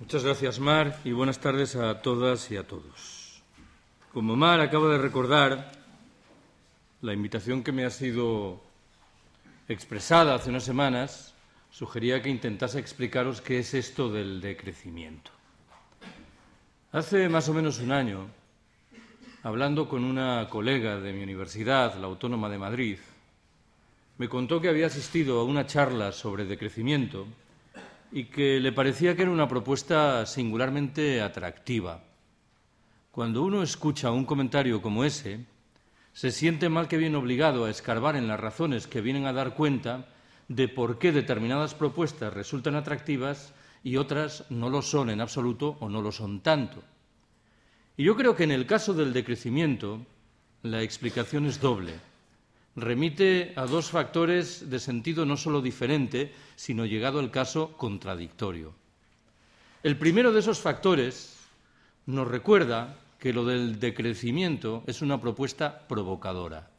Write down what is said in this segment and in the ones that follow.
Muchas gracias, Mar, y buenas tardes a todas y a todos. Como Mar acaba de recordar, la invitación que me ha sido expresada hace unas semanas sugería que intentase explicaros qué es esto del decrecimiento. Hace más o menos un año, hablando con una colega de mi universidad, la Autónoma de Madrid, me contó que había asistido a una charla sobre decrecimiento y que le parecía que era una propuesta singularmente atractiva. Cuando uno escucha un comentario como ese, se siente mal que bien obligado a escarbar en las razones que vienen a dar cuenta de por qué determinadas propuestas resultan atractivas y otras no lo son en absoluto o no lo son tanto. Y yo creo que en el caso del decrecimiento la explicación es doble remite a dos factores de sentido no solo diferente, sino llegado el caso contradictorio. El primero de esos factores nos recuerda que lo del decrecimiento es una propuesta provocadora.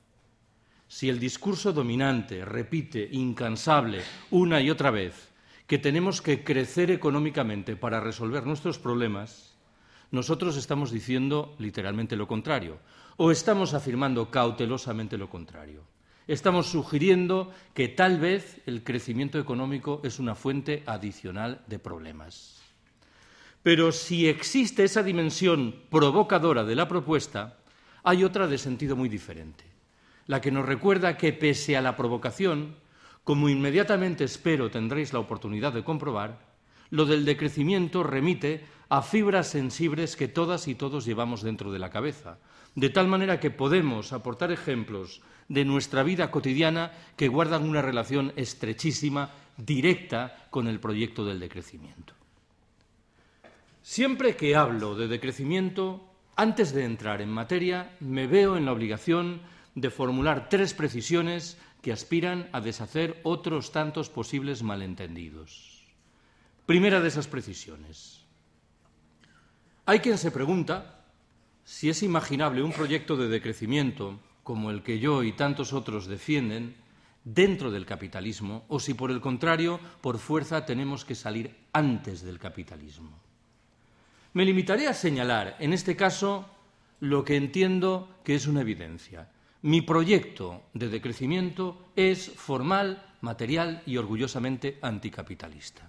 Si el discurso dominante repite incansable una y otra vez que tenemos que crecer económicamente para resolver nuestros problemas, nosotros estamos diciendo literalmente lo contrario o estamos afirmando cautelosamente lo contrario. Estamos sugiriendo que tal vez el crecimiento económico es una fuente adicional de problemas. Pero si existe esa dimensión provocadora de la propuesta, hay otra de sentido muy diferente, la que nos recuerda que pese a la provocación, como inmediatamente espero tendréis la oportunidad de comprobar, lo del decrecimiento remite a fibras sensibles que todas y todos llevamos dentro de la cabeza, de tal manera que podemos aportar ejemplos de nuestra vida cotidiana que guardan una relación estrechísima, directa, con el proyecto del decrecimiento. Siempre que hablo de decrecimiento, antes de entrar en materia, me veo en la obligación de formular tres precisiones que aspiran a deshacer otros tantos posibles malentendidos. Primera de esas precisiones. Hay quien se pregunta si es imaginable un proyecto de decrecimiento como el que yo y tantos otros defienden dentro del capitalismo o si por el contrario por fuerza tenemos que salir antes del capitalismo. Me limitaré a señalar en este caso lo que entiendo que es una evidencia. Mi proyecto de decrecimiento es formal, material y orgullosamente anticapitalista.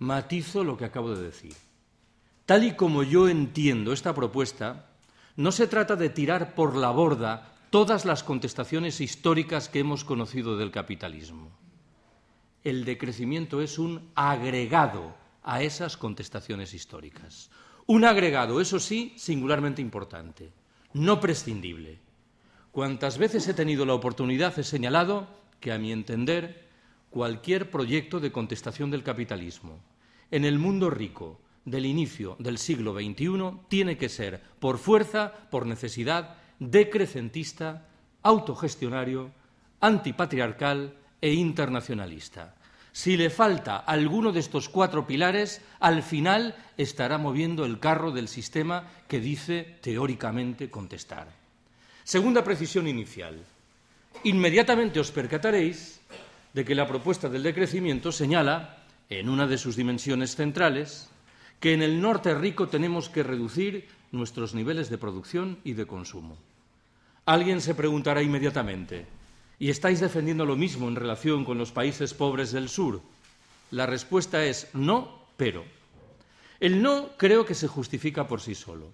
Matizo lo que acabo de decir. Tal y como yo entiendo esta propuesta, no se trata de tirar por la borda todas las contestaciones históricas que hemos conocido del capitalismo. El decrecimiento es un agregado a esas contestaciones históricas. Un agregado, eso sí, singularmente importante, no prescindible. Cuantas veces he tenido la oportunidad he señalado que, a mi entender, cualquier proyecto de contestación del capitalismo en el mundo rico del inicio del siglo XXI tiene que ser, por fuerza, por necesidad, decrecentista, autogestionario, antipatriarcal e internacionalista. Si le falta alguno de estos cuatro pilares, al final estará moviendo el carro del sistema que dice teóricamente contestar. Segunda precisión inicial. Inmediatamente os percataréis de que la propuesta del decrecimiento señala, en una de sus dimensiones centrales, que en el norte rico tenemos que reducir nuestros niveles de producción y de consumo. Alguien se preguntará inmediatamente, ¿y estáis defendiendo lo mismo en relación con los países pobres del sur? La respuesta es no, pero. El no creo que se justifica por sí solo.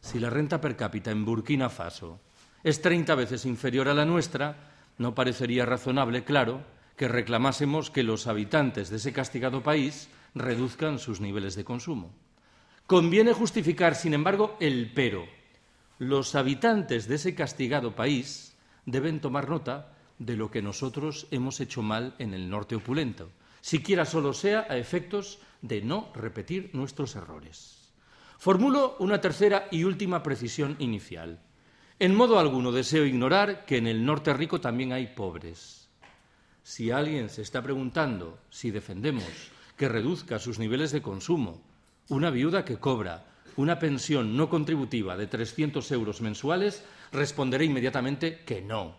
Si la renta per cápita en Burkina Faso es treinta veces inferior a la nuestra, no parecería razonable, claro, que reclamásemos que los habitantes de ese castigado país reduzcan sus niveles de consumo. Conviene justificar, sin embargo, el pero. Los habitantes de ese castigado país deben tomar nota de lo que nosotros hemos hecho mal en el norte opulento, siquiera solo sea a efectos de no repetir nuestros errores. Formulo una tercera y última precisión inicial. En modo alguno deseo ignorar que en el norte rico también hay pobres. Si alguien se está preguntando si defendemos que reduzca sus niveles de consumo, una viuda que cobra una pensión no contributiva de 300 euros mensuales, responderé inmediatamente que no.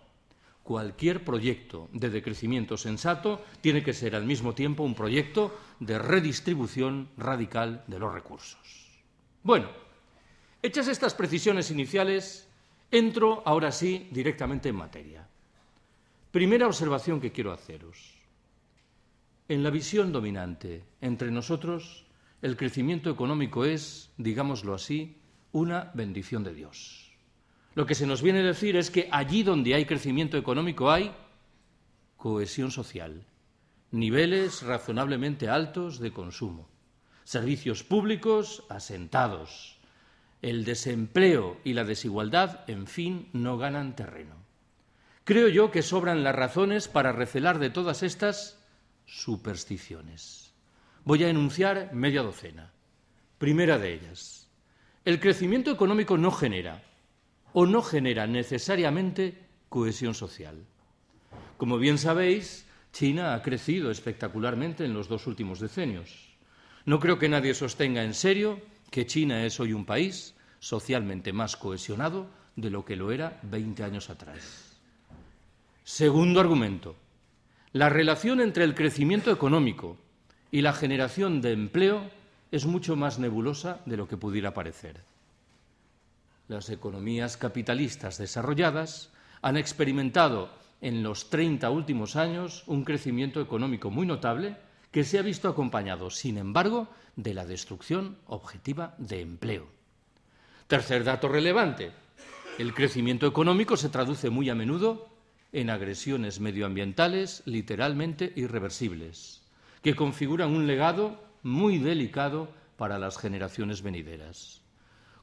cualquier proyecto de decrecimiento sensato tiene que ser al mismo tiempo un proyecto de redistribución radical de los recursos. Bueno, hechas estas precisiones iniciales, entro ahora sí directamente en materia. Primera observación que quiero haceros. En la visión dominante entre nosotros, el crecimiento económico es, digámoslo así, una bendición de Dios. Lo que se nos viene a decir es que allí donde hay crecimiento económico hay cohesión social, niveles razonablemente altos de consumo, servicios públicos asentados, el desempleo y la desigualdad, en fin, no ganan terreno. Creo yo que sobran las razones para recelar de todas estas supersticiones. Voy a enunciar media docena. Primera de ellas. El crecimiento económico no genera, o no genera necesariamente cohesión social. Como bien sabéis, China ha crecido espectacularmente en los dos últimos decenios. No creo que nadie sostenga en serio que China es hoy un país socialmente más cohesionado de lo que lo era 20 años atrás. Segundo argumento. La relación entre el crecimiento económico y la generación de empleo es mucho más nebulosa de lo que pudiera parecer. Las economías capitalistas desarrolladas han experimentado en los 30 últimos años un crecimiento económico muy notable que se ha visto acompañado, sin embargo, de la destrucción objetiva de empleo. Tercer dato relevante. El crecimiento económico se traduce muy a menudo en agresiones medioambientales literalmente irreversibles, que configuran un legado muy delicado para las generaciones venideras.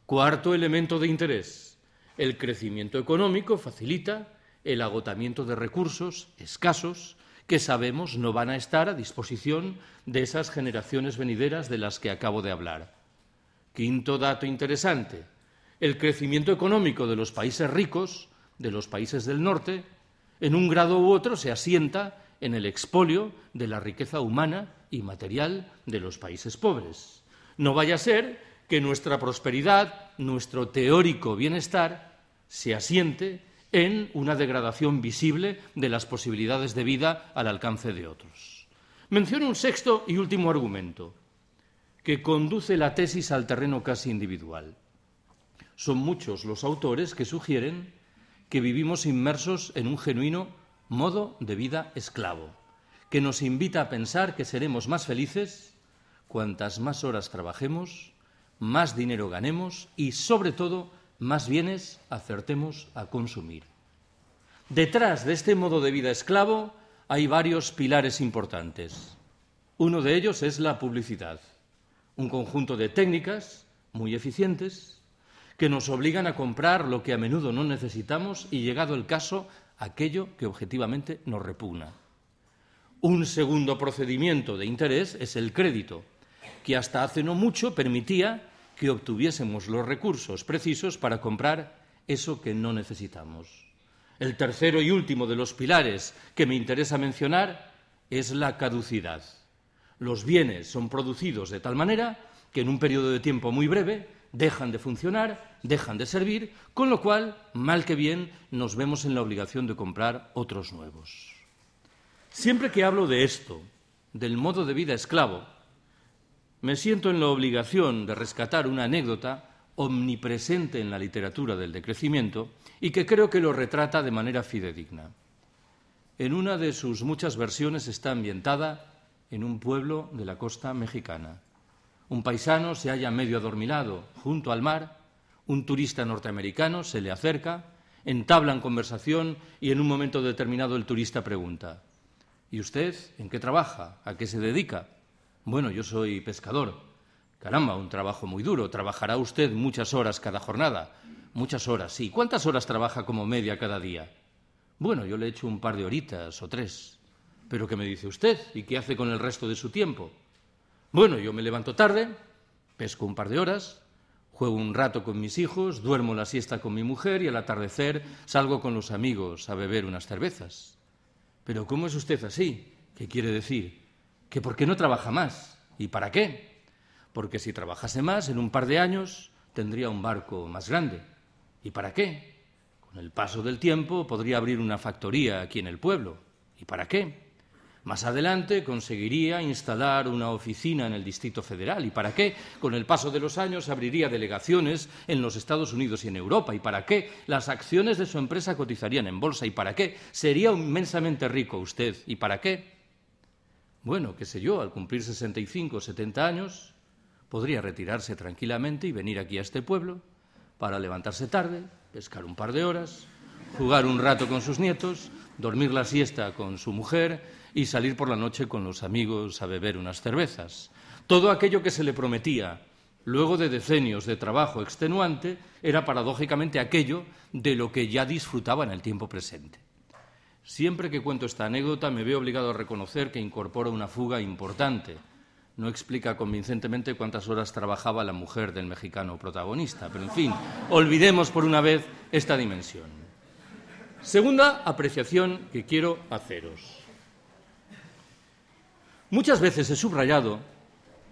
Cuarto elemento de interés. El crecimiento económico facilita el agotamiento de recursos escasos que sabemos no van a estar a disposición de esas generaciones venideras de las que acabo de hablar. Quinto dato interesante. El crecimiento económico de los países ricos, de los países del norte, en un grado u otro se asienta en el expolio de la riqueza humana y material de los países pobres. No vaya a ser que nuestra prosperidad, nuestro teórico bienestar, se asiente en una degradación visible de las posibilidades de vida al alcance de otros. Menciono un sexto y último argumento que conduce la tesis al terreno casi individual. Son muchos los autores que sugieren que vivimos inmersos en un genuino modo de vida esclavo, que nos invita a pensar que seremos más felices cuantas más horas trabajemos más dinero ganemos y, sobre todo, más bienes acertemos a consumir. Detrás de este modo de vida esclavo hay varios pilares importantes. Uno de ellos es la publicidad, un conjunto de técnicas muy eficientes que nos obligan a comprar lo que a menudo no necesitamos y, llegado el caso, aquello que objetivamente nos repugna. Un segundo procedimiento de interés es el crédito, que hasta hace no mucho permitía que obtuviésemos los recursos precisos para comprar eso que no necesitamos. El tercero y último de los pilares que me interesa mencionar es la caducidad. Los bienes son producidos de tal manera que en un periodo de tiempo muy breve dejan de funcionar, dejan de servir, con lo cual, mal que bien, nos vemos en la obligación de comprar otros nuevos. Siempre que hablo de esto, del modo de vida esclavo, me siento en la obligación de rescatar una anécdota omnipresente en la literatura del decrecimiento y que creo que lo retrata de manera fidedigna. En una de sus muchas versiones está ambientada en un pueblo de la costa mexicana. Un paisano se halla medio adormilado junto al mar, un turista norteamericano se le acerca, entablan conversación y en un momento determinado el turista pregunta ¿Y usted en qué trabaja? ¿A qué se dedica? Bueno, yo soy pescador. Caramba, un trabajo muy duro. ¿Trabajará usted muchas horas cada jornada? Muchas horas, sí. ¿Cuántas horas trabaja como media cada día? Bueno, yo le echo un par de horitas o tres. ¿Pero qué me dice usted? ¿Y qué hace con el resto de su tiempo? Bueno, yo me levanto tarde, pesco un par de horas, juego un rato con mis hijos, duermo la siesta con mi mujer y al atardecer salgo con los amigos a beber unas cervezas. Pero ¿cómo es usted así? ¿Qué quiere decir? que por qué no trabaja más. ¿Y para qué? Porque si trabajase más, en un par de años tendría un barco más grande. ¿Y para qué? Con el paso del tiempo podría abrir una factoría aquí en el pueblo. ¿Y para qué? Más adelante conseguiría instalar una oficina en el Distrito Federal. ¿Y para qué? Con el paso de los años abriría delegaciones en los Estados Unidos y en Europa. ¿Y para qué? Las acciones de su empresa cotizarían en bolsa. ¿Y para qué? Sería inmensamente rico usted. ¿Y para qué? Bueno, qué sé yo, al cumplir 65 o 70 años, podría retirarse tranquilamente y venir aquí a este pueblo para levantarse tarde, pescar un par de horas, jugar un rato con sus nietos, dormir la siesta con su mujer y salir por la noche con los amigos a beber unas cervezas. Todo aquello que se le prometía luego de decenios de trabajo extenuante era paradójicamente aquello de lo que ya disfrutaba en el tiempo presente. Siempre que cuento esta anécdota me veo obligado a reconocer que incorpora una fuga importante. No explica convincentemente cuántas horas trabajaba la mujer del mexicano protagonista, pero en fin, olvidemos por una vez esta dimensión. Segunda apreciación que quiero haceros. Muchas veces he subrayado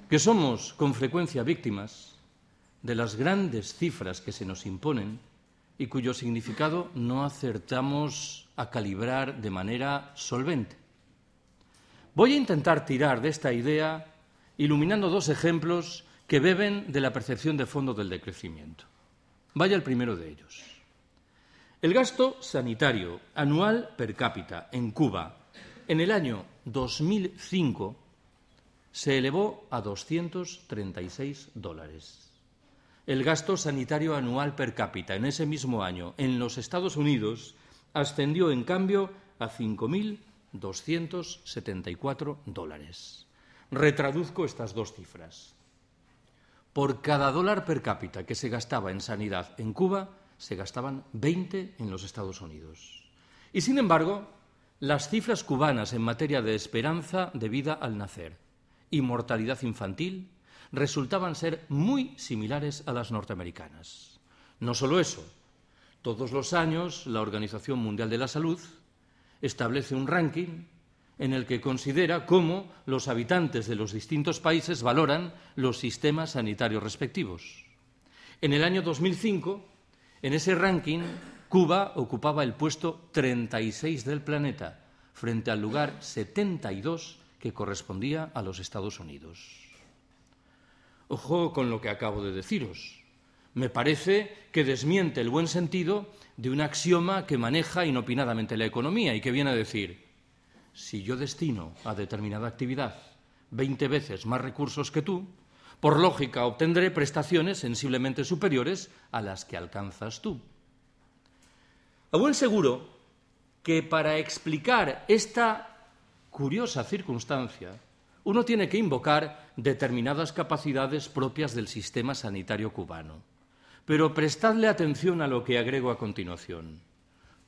que somos con frecuencia víctimas de las grandes cifras que se nos imponen y cuyo significado no acertamos a calibrar de manera solvente. Voy a intentar tirar de esta idea iluminando dos ejemplos que beben de la percepción de fondo del decrecimiento. Vaya el primero de ellos. El gasto sanitario anual per cápita en Cuba en el año 2005 se elevó a 236 dólares. El gasto sanitario anual per cápita en ese mismo año en los Estados Unidos ascendió, en cambio, a 5.274 dólares. Retraduzco estas dos cifras. Por cada dólar per cápita que se gastaba en sanidad en Cuba, se gastaban 20 en los Estados Unidos. Y, sin embargo, las cifras cubanas en materia de esperanza de vida al nacer y mortalidad infantil resultaban ser muy similares a las norteamericanas. No solo eso, todos los años la Organización Mundial de la Salud establece un ranking en el que considera cómo los habitantes de los distintos países valoran los sistemas sanitarios respectivos. En el año 2005, en ese ranking, Cuba ocupaba el puesto 36 del planeta, frente al lugar 72 que correspondía a los Estados Unidos. Ojo con lo que acabo de deciros. Me parece que desmiente el buen sentido de un axioma que maneja inopinadamente la economía y que viene a decir, si yo destino a determinada actividad 20 veces más recursos que tú, por lógica obtendré prestaciones sensiblemente superiores a las que alcanzas tú. A buen seguro que para explicar esta curiosa circunstancia, uno tiene que invocar determinadas capacidades propias del sistema sanitario cubano. Pero prestadle atención a lo que agrego a continuación.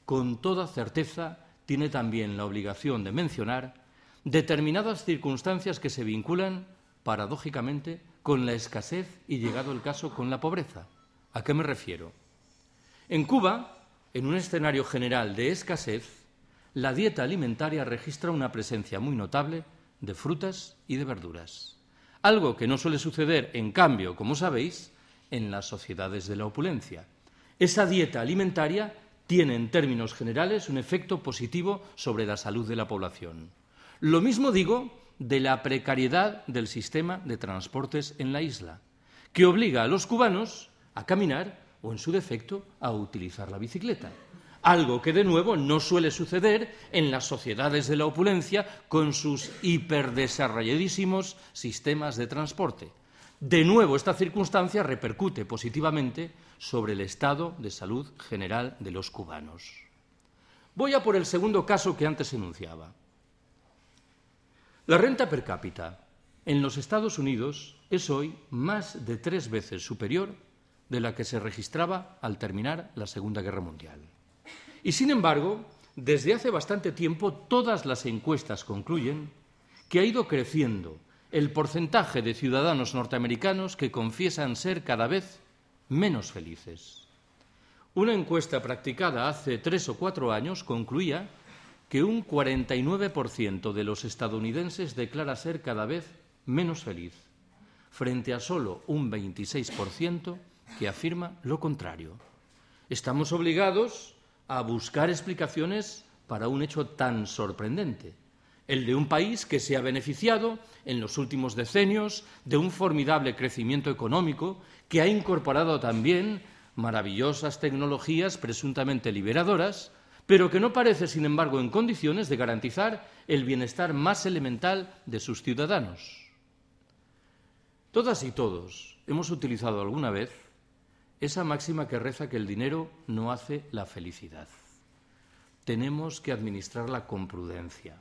Con toda certeza tiene también la obligación de mencionar determinadas circunstancias que se vinculan, paradójicamente, con la escasez y, llegado el caso, con la pobreza. ¿A qué me refiero? En Cuba, en un escenario general de escasez, la dieta alimentaria registra una presencia muy notable de frutas y de verduras, algo que no suele suceder, en cambio, como sabéis, en las sociedades de la opulencia. Esa dieta alimentaria tiene, en términos generales, un efecto positivo sobre la salud de la población. Lo mismo digo de la precariedad del sistema de transportes en la isla, que obliga a los cubanos a caminar o, en su defecto, a utilizar la bicicleta. Algo que, de nuevo, no suele suceder en las sociedades de la opulencia con sus hiperdesarrolladísimos sistemas de transporte. De nuevo, esta circunstancia repercute positivamente sobre el estado de salud general de los cubanos. Voy a por el segundo caso que antes enunciaba. La renta per cápita en los Estados Unidos es hoy más de tres veces superior de la que se registraba al terminar la Segunda Guerra Mundial. Y sin embargo, desde hace bastante tiempo todas las encuestas concluyen que ha ido creciendo el porcentaje de ciudadanos norteamericanos que confiesan ser cada vez menos felices. Una encuesta practicada hace tres o cuatro años concluía que un 49% de los estadounidenses declara ser cada vez menos feliz, frente a solo un 26% que afirma lo contrario. Estamos obligados a buscar explicaciones para un hecho tan sorprendente, el de un país que se ha beneficiado en los últimos decenios de un formidable crecimiento económico que ha incorporado también maravillosas tecnologías presuntamente liberadoras, pero que no parece, sin embargo, en condiciones de garantizar el bienestar más elemental de sus ciudadanos. Todas y todos hemos utilizado alguna vez esa máxima que reza que el dinero no hace la felicidad. Tenemos que administrarla con prudencia.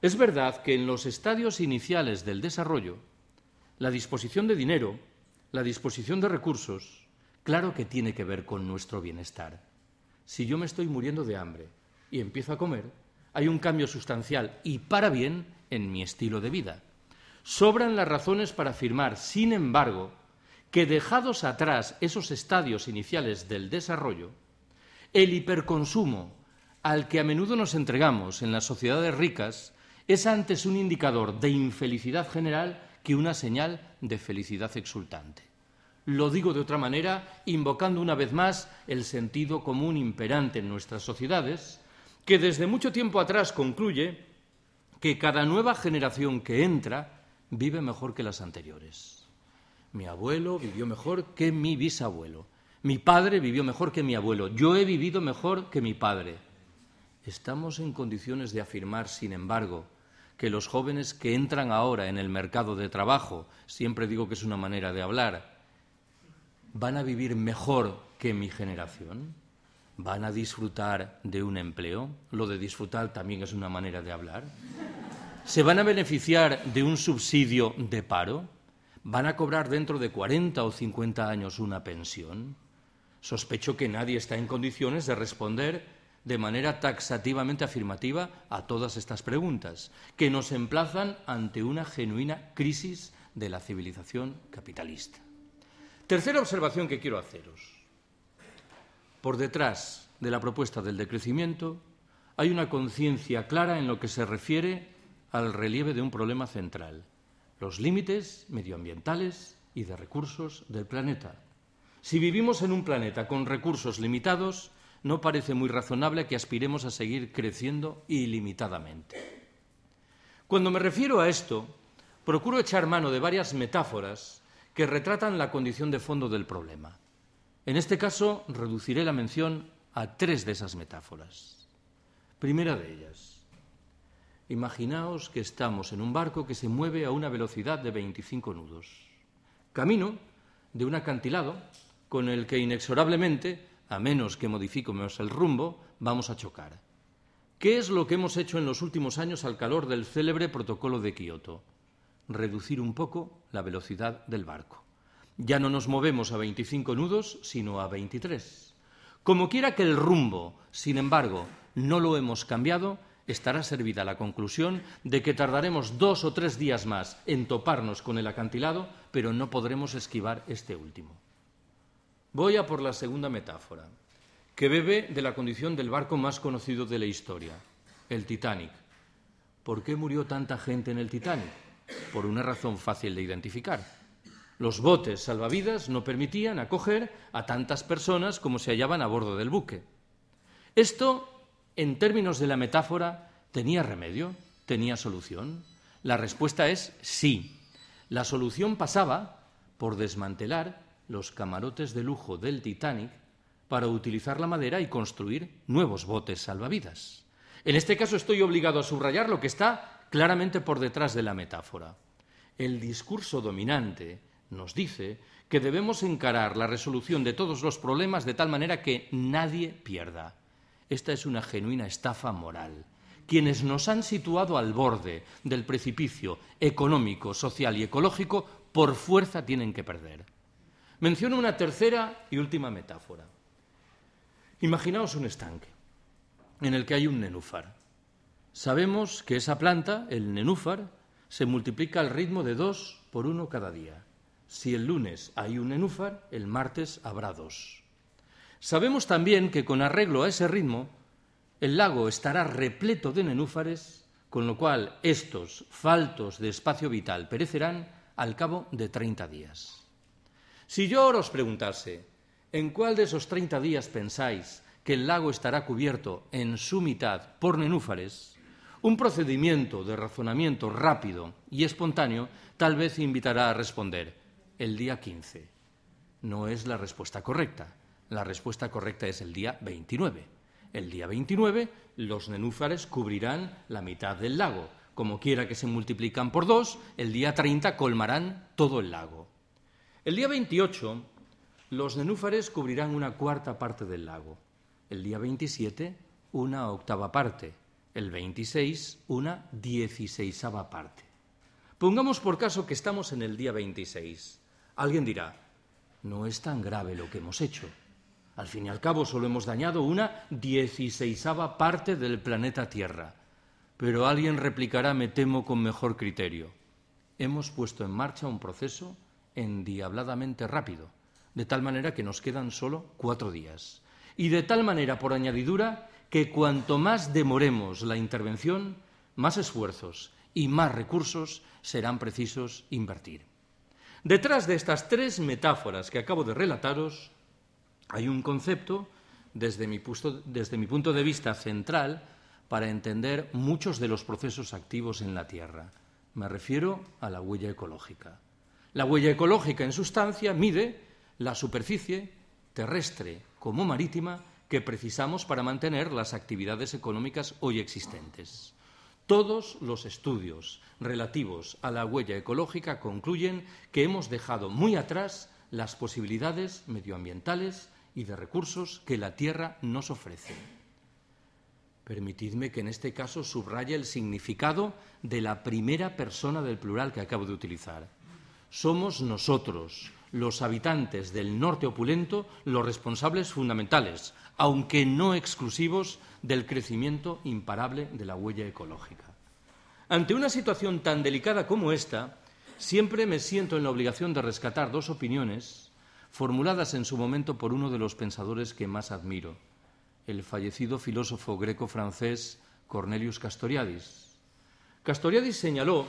Es verdad que en los estadios iniciales del desarrollo, la disposición de dinero, la disposición de recursos, claro que tiene que ver con nuestro bienestar. Si yo me estoy muriendo de hambre y empiezo a comer, hay un cambio sustancial y para bien en mi estilo de vida. Sobran las razones para afirmar, sin embargo, que dejados atrás esos estadios iniciales del desarrollo, el hiperconsumo al que a menudo nos entregamos en las sociedades ricas es antes un indicador de infelicidad general que una señal de felicidad exultante. Lo digo de otra manera, invocando una vez más el sentido común imperante en nuestras sociedades, que desde mucho tiempo atrás concluye que cada nueva generación que entra vive mejor que las anteriores. Mi abuelo vivió mejor que mi bisabuelo. Mi padre vivió mejor que mi abuelo. Yo he vivido mejor que mi padre. Estamos en condiciones de afirmar, sin embargo, que los jóvenes que entran ahora en el mercado de trabajo, siempre digo que es una manera de hablar, van a vivir mejor que mi generación? ¿Van a disfrutar de un empleo? Lo de disfrutar también es una manera de hablar. ¿Se van a beneficiar de un subsidio de paro? ¿Van a cobrar dentro de 40 o 50 años una pensión? Sospecho que nadie está en condiciones de responder de manera taxativamente afirmativa a todas estas preguntas, que nos emplazan ante una genuina crisis de la civilización capitalista. Tercera observación que quiero haceros. Por detrás de la propuesta del decrecimiento hay una conciencia clara en lo que se refiere al relieve de un problema central, los límites medioambientales y de recursos del planeta. Si vivimos en un planeta con recursos limitados, no parece muy razonable que aspiremos a seguir creciendo ilimitadamente. Cuando me refiero a esto, procuro echar mano de varias metáforas que retratan la condición de fondo del problema. En este caso, reduciré la mención a tres de esas metáforas. Primera de ellas. Imaginaos que estamos en un barco que se mueve a una velocidad de 25 nudos, camino de un acantilado con el que inexorablemente, a menos que modifiquemos el rumbo, vamos a chocar. ¿Qué es lo que hemos hecho en los últimos años al calor del célebre protocolo de Kioto? reducir un poco la velocidad del barco. Ya no nos movemos a 25 nudos, sino a 23. Como quiera que el rumbo, sin embargo, no lo hemos cambiado, estará servida la conclusión de que tardaremos dos o tres días más en toparnos con el acantilado, pero no podremos esquivar este último. Voy a por la segunda metáfora, que bebe de la condición del barco más conocido de la historia, el Titanic. ¿Por qué murió tanta gente en el Titanic? por una razón fácil de identificar. Los botes salvavidas no permitían acoger a tantas personas como se hallaban a bordo del buque. Esto, en términos de la metáfora, ¿tenía remedio? ¿Tenía solución? La respuesta es sí. La solución pasaba por desmantelar los camarotes de lujo del Titanic para utilizar la madera y construir nuevos botes salvavidas. En este caso estoy obligado a subrayar lo que está claramente por detrás de la metáfora. El discurso dominante nos dice que debemos encarar la resolución de todos los problemas de tal manera que nadie pierda. Esta es una genuina estafa moral. Quienes nos han situado al borde del precipicio económico, social y ecológico, por fuerza tienen que perder. Menciono una tercera y última metáfora. Imaginaos un estanque en el que hay un nenúfar. Sabemos que esa planta, el nenúfar, se multiplica al ritmo de dos por uno cada día. Si el lunes hay un nenúfar, el martes habrá dos. Sabemos también que con arreglo a ese ritmo, el lago estará repleto de nenúfares, con lo cual estos, faltos de espacio vital, perecerán al cabo de treinta días. Si yo os preguntase, ¿en cuál de esos treinta días pensáis que el lago estará cubierto en su mitad por nenúfares, un procedimiento de razonamiento rápido y espontáneo tal vez invitará a responder el día 15. No es la respuesta correcta. La respuesta correcta es el día 29. El día 29 los nenúfares cubrirán la mitad del lago. Como quiera que se multiplican por dos, el día 30 colmarán todo el lago. El día 28 los nenúfares cubrirán una cuarta parte del lago. El día 27 una octava parte. El 26 una dieciséisava parte. Pongamos por caso que estamos en el día 26. Alguien dirá, no es tan grave lo que hemos hecho. Al fin y al cabo solo hemos dañado una dieciséisava parte del planeta Tierra. Pero alguien replicará, me temo, con mejor criterio. Hemos puesto en marcha un proceso endiabladamente rápido, de tal manera que nos quedan solo cuatro días. Y de tal manera, por añadidura, que cuanto más demoremos la intervención, más esfuerzos y más recursos serán precisos invertir. Detrás de estas tres metáforas que acabo de relataros hay un concepto, desde mi, punto de vista central, para entender muchos de los procesos activos en la Tierra. Me refiero a la huella ecológica. La huella ecológica, en sustancia, mide la superficie terrestre como marítima que precisamos para mantener las actividades económicas hoy existentes. Todos los estudios relativos a la huella ecológica concluyen que hemos dejado muy atrás las posibilidades medioambientales y de recursos que la Tierra nos ofrece. Permitidme que en este caso subraye el significado de la primera persona del plural que acabo de utilizar. Somos nosotros, los habitantes del norte opulento, los responsables fundamentales, aunque no exclusivos, del crecimiento imparable de la huella ecológica. Ante una situación tan delicada como esta, siempre me siento en la obligación de rescatar dos opiniones formuladas en su momento por uno de los pensadores que más admiro, el fallecido filósofo greco-francés Cornelius Castoriadis. Castoriadis señaló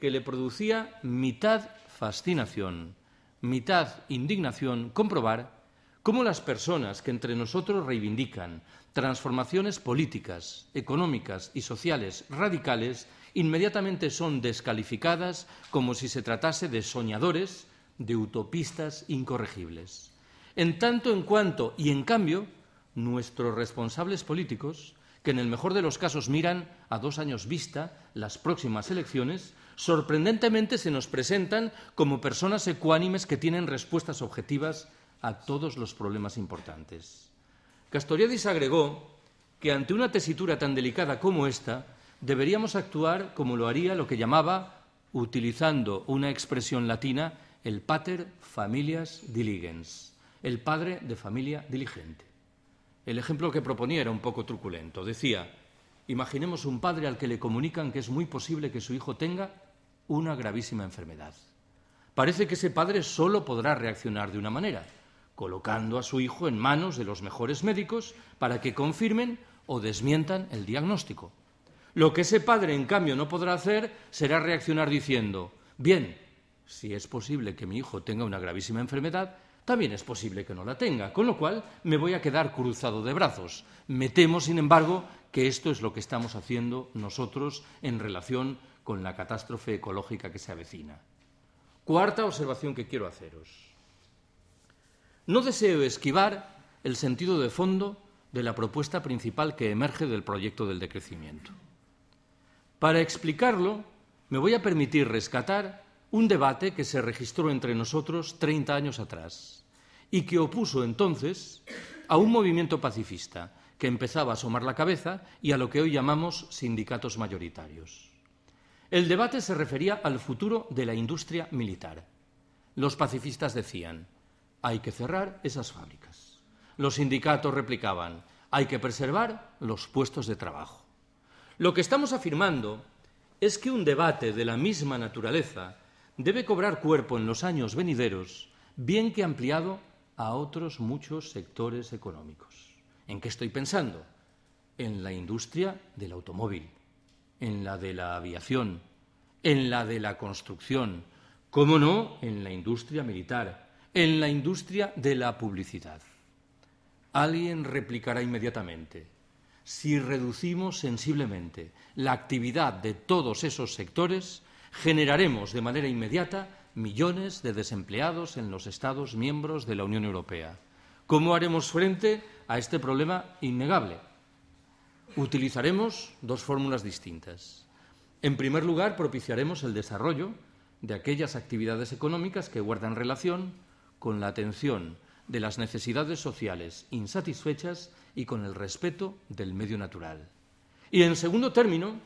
que le producía mitad fascinación, mitad indignación comprobar cómo las personas que entre nosotros reivindican transformaciones políticas, económicas y sociales radicales inmediatamente son descalificadas como si se tratase de soñadores, de utopistas incorregibles. En tanto en cuanto, y en cambio, nuestros responsables políticos, que en el mejor de los casos miran a dos años vista las próximas elecciones, sorprendentemente se nos presentan como personas ecuánimes que tienen respuestas objetivas a todos los problemas importantes. Castoriadis agregó que ante una tesitura tan delicada como esta, deberíamos actuar como lo haría lo que llamaba, utilizando una expresión latina, el pater familias diligens, el padre de familia diligente. El ejemplo que proponía era un poco truculento. Decía, imaginemos un padre al que le comunican que es muy posible que su hijo tenga una gravísima enfermedad. Parece que ese padre solo podrá reaccionar de una manera, colocando a su hijo en manos de los mejores médicos para que confirmen o desmientan el diagnóstico. Lo que ese padre, en cambio, no podrá hacer será reaccionar diciendo, bien, si es posible que mi hijo tenga una gravísima enfermedad, también es posible que no la tenga, con lo cual me voy a quedar cruzado de brazos. Me temo, sin embargo, que esto es lo que estamos haciendo nosotros en relación con la catástrofe ecológica que se avecina. Cuarta observación que quiero haceros. No deseo esquivar el sentido de fondo de la propuesta principal que emerge del proyecto del decrecimiento. Para explicarlo, me voy a permitir rescatar un debate que se registró entre nosotros 30 años atrás y que opuso entonces a un movimiento pacifista que empezaba a asomar la cabeza y a lo que hoy llamamos sindicatos mayoritarios. El debate se refería al futuro de la industria militar. Los pacifistas decían, hay que cerrar esas fábricas. Los sindicatos replicaban, hay que preservar los puestos de trabajo. Lo que estamos afirmando es que un debate de la misma naturaleza debe cobrar cuerpo en los años venideros, bien que ampliado a otros muchos sectores económicos. ¿En qué estoy pensando? En la industria del automóvil, en la de la aviación, en la de la construcción, cómo no, en la industria militar, en la industria de la publicidad. Alguien replicará inmediatamente. Si reducimos sensiblemente la actividad de todos esos sectores, generaremos de manera inmediata millones de desempleados en los Estados miembros de la Unión Europea. ¿Cómo haremos frente a este problema innegable? Utilizaremos dos fórmulas distintas. En primer lugar, propiciaremos el desarrollo de aquellas actividades económicas que guardan relación con la atención de las necesidades sociales insatisfechas y con el respeto del medio natural. Y, en segundo término,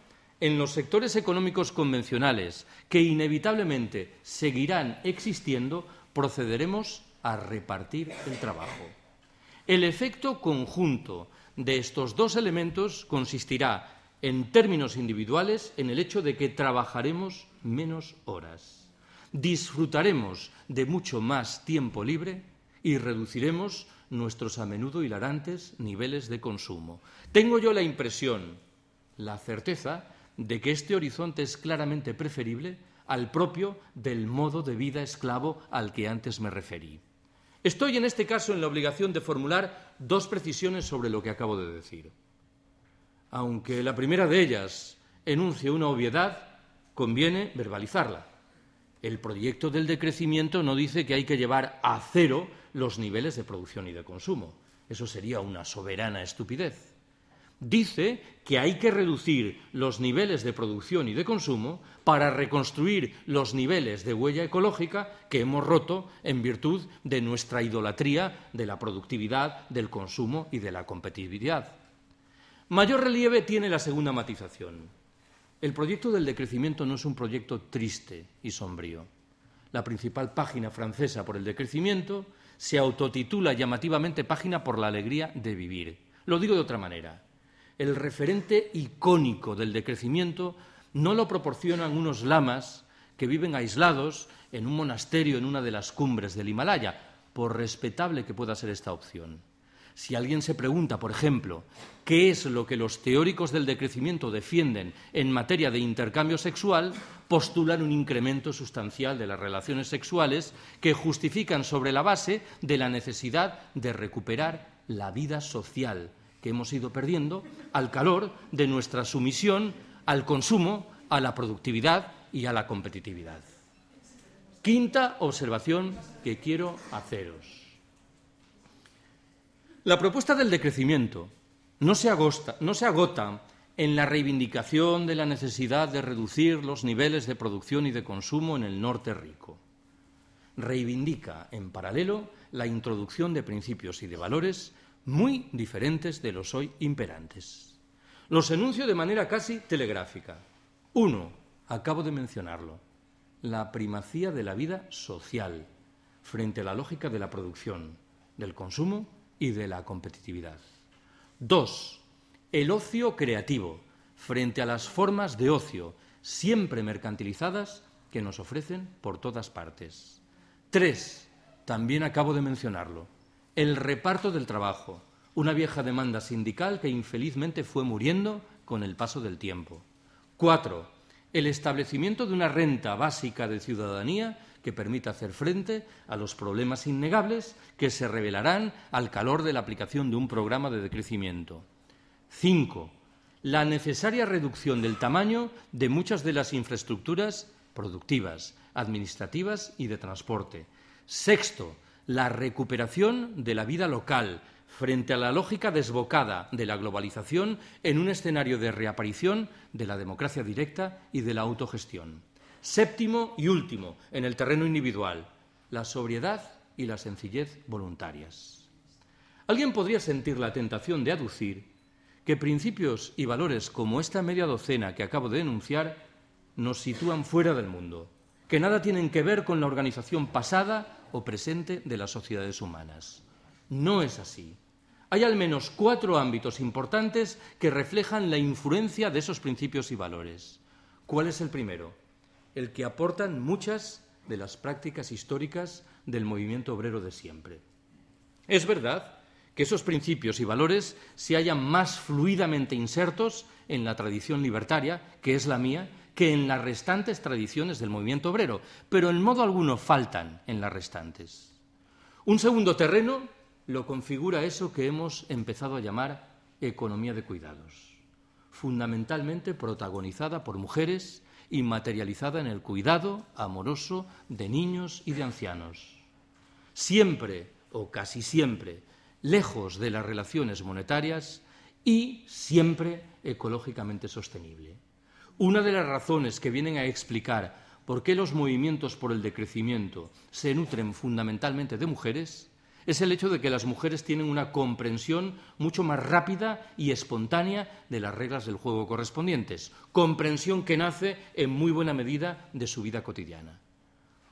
en los sectores económicos convencionales que inevitablemente seguirán existiendo, procederemos a repartir el trabajo. El efecto conjunto de estos dos elementos consistirá, en términos individuales, en el hecho de que trabajaremos menos horas, disfrutaremos de mucho más tiempo libre y reduciremos nuestros a menudo hilarantes niveles de consumo. Tengo yo la impresión, la certeza, de que este horizonte es claramente preferible al propio del modo de vida esclavo al que antes me referí. Estoy en este caso en la obligación de formular dos precisiones sobre lo que acabo de decir. Aunque la primera de ellas enuncie una obviedad, conviene verbalizarla. El proyecto del decrecimiento no dice que hay que llevar a cero los niveles de producción y de consumo. Eso sería una soberana estupidez. Dice que hay que reducir los niveles de producción y de consumo para reconstruir los niveles de huella ecológica que hemos roto en virtud de nuestra idolatría de la productividad, del consumo y de la competitividad. Mayor relieve tiene la segunda matización. El proyecto del decrecimiento no es un proyecto triste y sombrío. La principal página francesa por el decrecimiento se autotitula llamativamente Página por la alegría de vivir. Lo digo de otra manera. El referente icónico del decrecimiento no lo proporcionan unos lamas que viven aislados en un monasterio en una de las cumbres del Himalaya, por respetable que pueda ser esta opción. Si alguien se pregunta, por ejemplo, qué es lo que los teóricos del decrecimiento defienden en materia de intercambio sexual, postulan un incremento sustancial de las relaciones sexuales que justifican sobre la base de la necesidad de recuperar la vida social que hemos ido perdiendo al calor de nuestra sumisión al consumo, a la productividad y a la competitividad. Quinta observación que quiero haceros. La propuesta del decrecimiento no se, agota en la reivindicación de la necesidad de reducir los niveles de producción y de consumo en el norte rico. Reivindica, en paralelo, la introducción de principios y de valores muy diferentes de los hoy imperantes. Los enuncio de manera casi telegráfica. Uno, acabo de mencionarlo, la primacía de la vida social frente a la lógica de la producción, del consumo y de la competitividad. Dos, el ocio creativo frente a las formas de ocio siempre mercantilizadas que nos ofrecen por todas partes. Tres, también acabo de mencionarlo, el reparto del trabajo, una vieja demanda sindical que infelizmente fue muriendo con el paso del tiempo. Cuatro, el establecimiento de una renta básica de ciudadanía que permita hacer frente a los problemas innegables que se revelarán al calor de la aplicación de un programa de decrecimiento. Cinco, la necesaria reducción del tamaño de muchas de las infraestructuras productivas, administrativas y de transporte. Sexto, la recuperación de la vida local frente a la lógica desbocada de la globalización en un escenario de reaparición de la democracia directa y de la autogestión. Séptimo y último, en el terreno individual, la sobriedad y la sencillez voluntarias. Alguien podría sentir la tentación de aducir que principios y valores como esta media docena que acabo de denunciar nos sitúan fuera del mundo, que nada tienen que ver con la organización pasada o presente de las sociedades humanas. No es así. Hay al menos cuatro ámbitos importantes que reflejan la influencia de esos principios y valores. ¿Cuál es el primero? el que aportan muchas de las prácticas históricas del movimiento obrero de siempre. Es verdad que esos principios y valores se hallan más fluidamente insertos en la tradición libertaria, que es la mía, que en las restantes tradiciones del movimiento obrero, pero en modo alguno faltan en las restantes. Un segundo terreno lo configura eso que hemos empezado a llamar economía de cuidados, fundamentalmente protagonizada por mujeres y materializada en el cuidado amoroso de niños y de ancianos. Siempre, o casi siempre, lejos de las relaciones monetarias y siempre ecológicamente sostenible. Una de las razones que vienen a explicar por qué los movimientos por el decrecimiento se nutren fundamentalmente de mujeres es el hecho de que las mujeres tienen una comprensión mucho más rápida y espontánea de las reglas del juego correspondientes, comprensión que nace en muy buena medida de su vida cotidiana.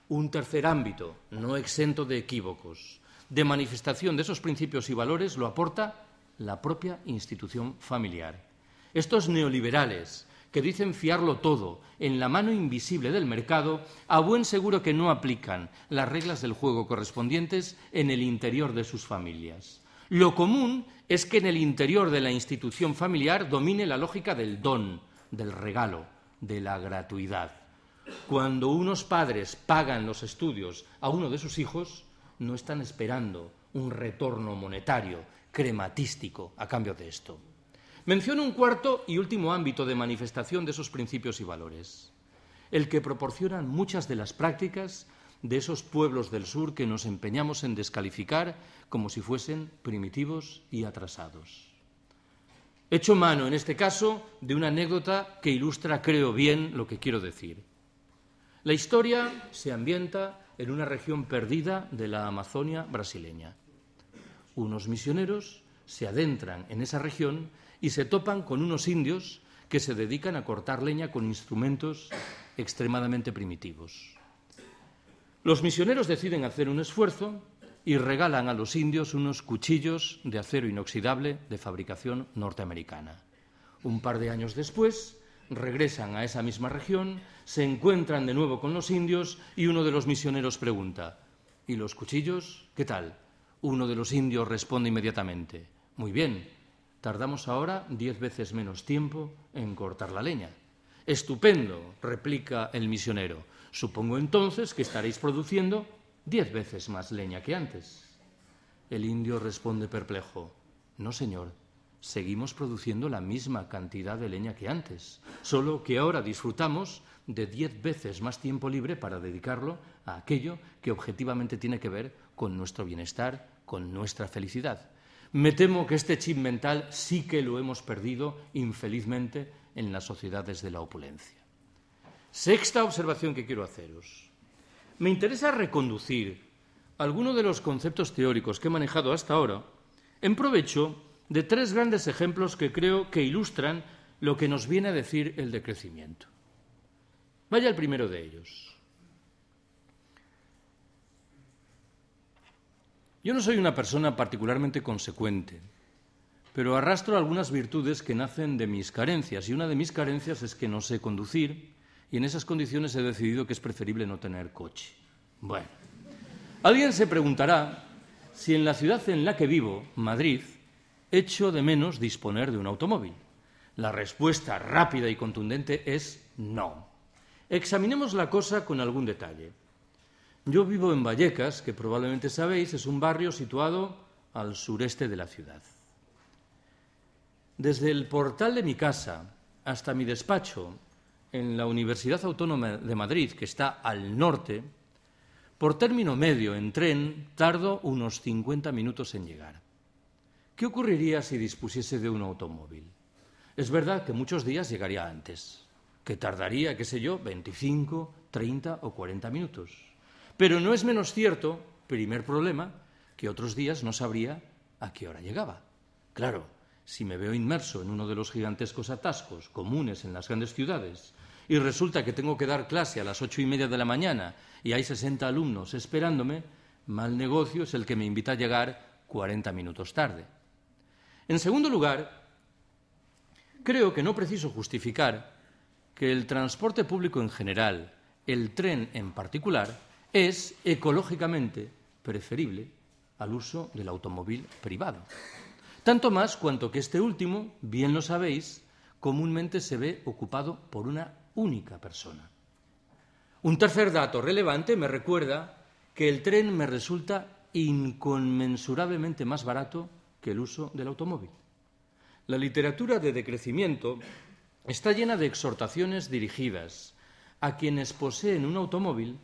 Un tercer ámbito, no exento de equívocos, de manifestación de esos principios y valores lo aporta la propia institución familiar. Estos neoliberales, que dicen fiarlo todo en la mano invisible del mercado, a buen seguro que no aplican las reglas del juego correspondientes en el interior de sus familias. Lo común es que en el interior de la institución familiar domine la lógica del don, del regalo, de la gratuidad. Cuando unos padres pagan los estudios a uno de sus hijos, no están esperando un retorno monetario, crematístico, a cambio de esto. Menciono un cuarto y último ámbito de manifestación de esos principios y valores, el que proporcionan muchas de las prácticas de esos pueblos del sur que nos empeñamos en descalificar como si fuesen primitivos y atrasados. Hecho mano, en este caso, de una anécdota que ilustra, creo bien, lo que quiero decir. La historia se ambienta en una región perdida de la Amazonia brasileña. Unos misioneros se adentran en esa región y se topan con unos indios que se dedican a cortar leña con instrumentos extremadamente primitivos. Los misioneros deciden hacer un esfuerzo y regalan a los indios unos cuchillos de acero inoxidable de fabricación norteamericana. Un par de años después, regresan a esa misma región, se encuentran de nuevo con los indios y uno de los misioneros pregunta, ¿y los cuchillos? ¿Qué tal? Uno de los indios responde inmediatamente, muy bien, Tardamos ahora diez veces menos tiempo en cortar la leña. Estupendo, replica el misionero. Supongo entonces que estaréis produciendo diez veces más leña que antes. El indio responde perplejo. No, señor, seguimos produciendo la misma cantidad de leña que antes, solo que ahora disfrutamos de diez veces más tiempo libre para dedicarlo a aquello que objetivamente tiene que ver con nuestro bienestar, con nuestra felicidad. Me temo que este chip mental sí que lo hemos perdido, infelizmente, en las sociedades de la opulencia. Sexta observación que quiero haceros. Me interesa reconducir algunos de los conceptos teóricos que he manejado hasta ahora en provecho de tres grandes ejemplos que creo que ilustran lo que nos viene a decir el decrecimiento. Vaya el primero de ellos. Yo no soy una persona particularmente consecuente, pero arrastro algunas virtudes que nacen de mis carencias, y una de mis carencias es que no sé conducir, y en esas condiciones he decidido que es preferible no tener coche. Bueno, alguien se preguntará si en la ciudad en la que vivo, Madrid, echo de menos disponer de un automóvil. La respuesta rápida y contundente es no. Examinemos la cosa con algún detalle. Yo vivo en Vallecas, que probablemente sabéis es un barrio situado al sureste de la ciudad. Desde el portal de mi casa hasta mi despacho en la Universidad Autónoma de Madrid, que está al norte, por término medio en tren tardo unos 50 minutos en llegar. ¿Qué ocurriría si dispusiese de un automóvil? Es verdad que muchos días llegaría antes, que tardaría, qué sé yo, 25, 30 o 40 minutos. Pero no es menos cierto, primer problema, que otros días no sabría a qué hora llegaba. Claro, si me veo inmerso en uno de los gigantescos atascos comunes en las grandes ciudades y resulta que tengo que dar clase a las ocho y media de la mañana y hay sesenta alumnos esperándome, mal negocio es el que me invita a llegar cuarenta minutos tarde. En segundo lugar, creo que no preciso justificar que el transporte público en general, el tren en particular, es ecológicamente preferible al uso del automóvil privado. Tanto más cuanto que este último, bien lo sabéis, comúnmente se ve ocupado por una única persona. Un tercer dato relevante me recuerda que el tren me resulta inconmensurablemente más barato que el uso del automóvil. La literatura de decrecimiento está llena de exhortaciones dirigidas a quienes poseen un automóvil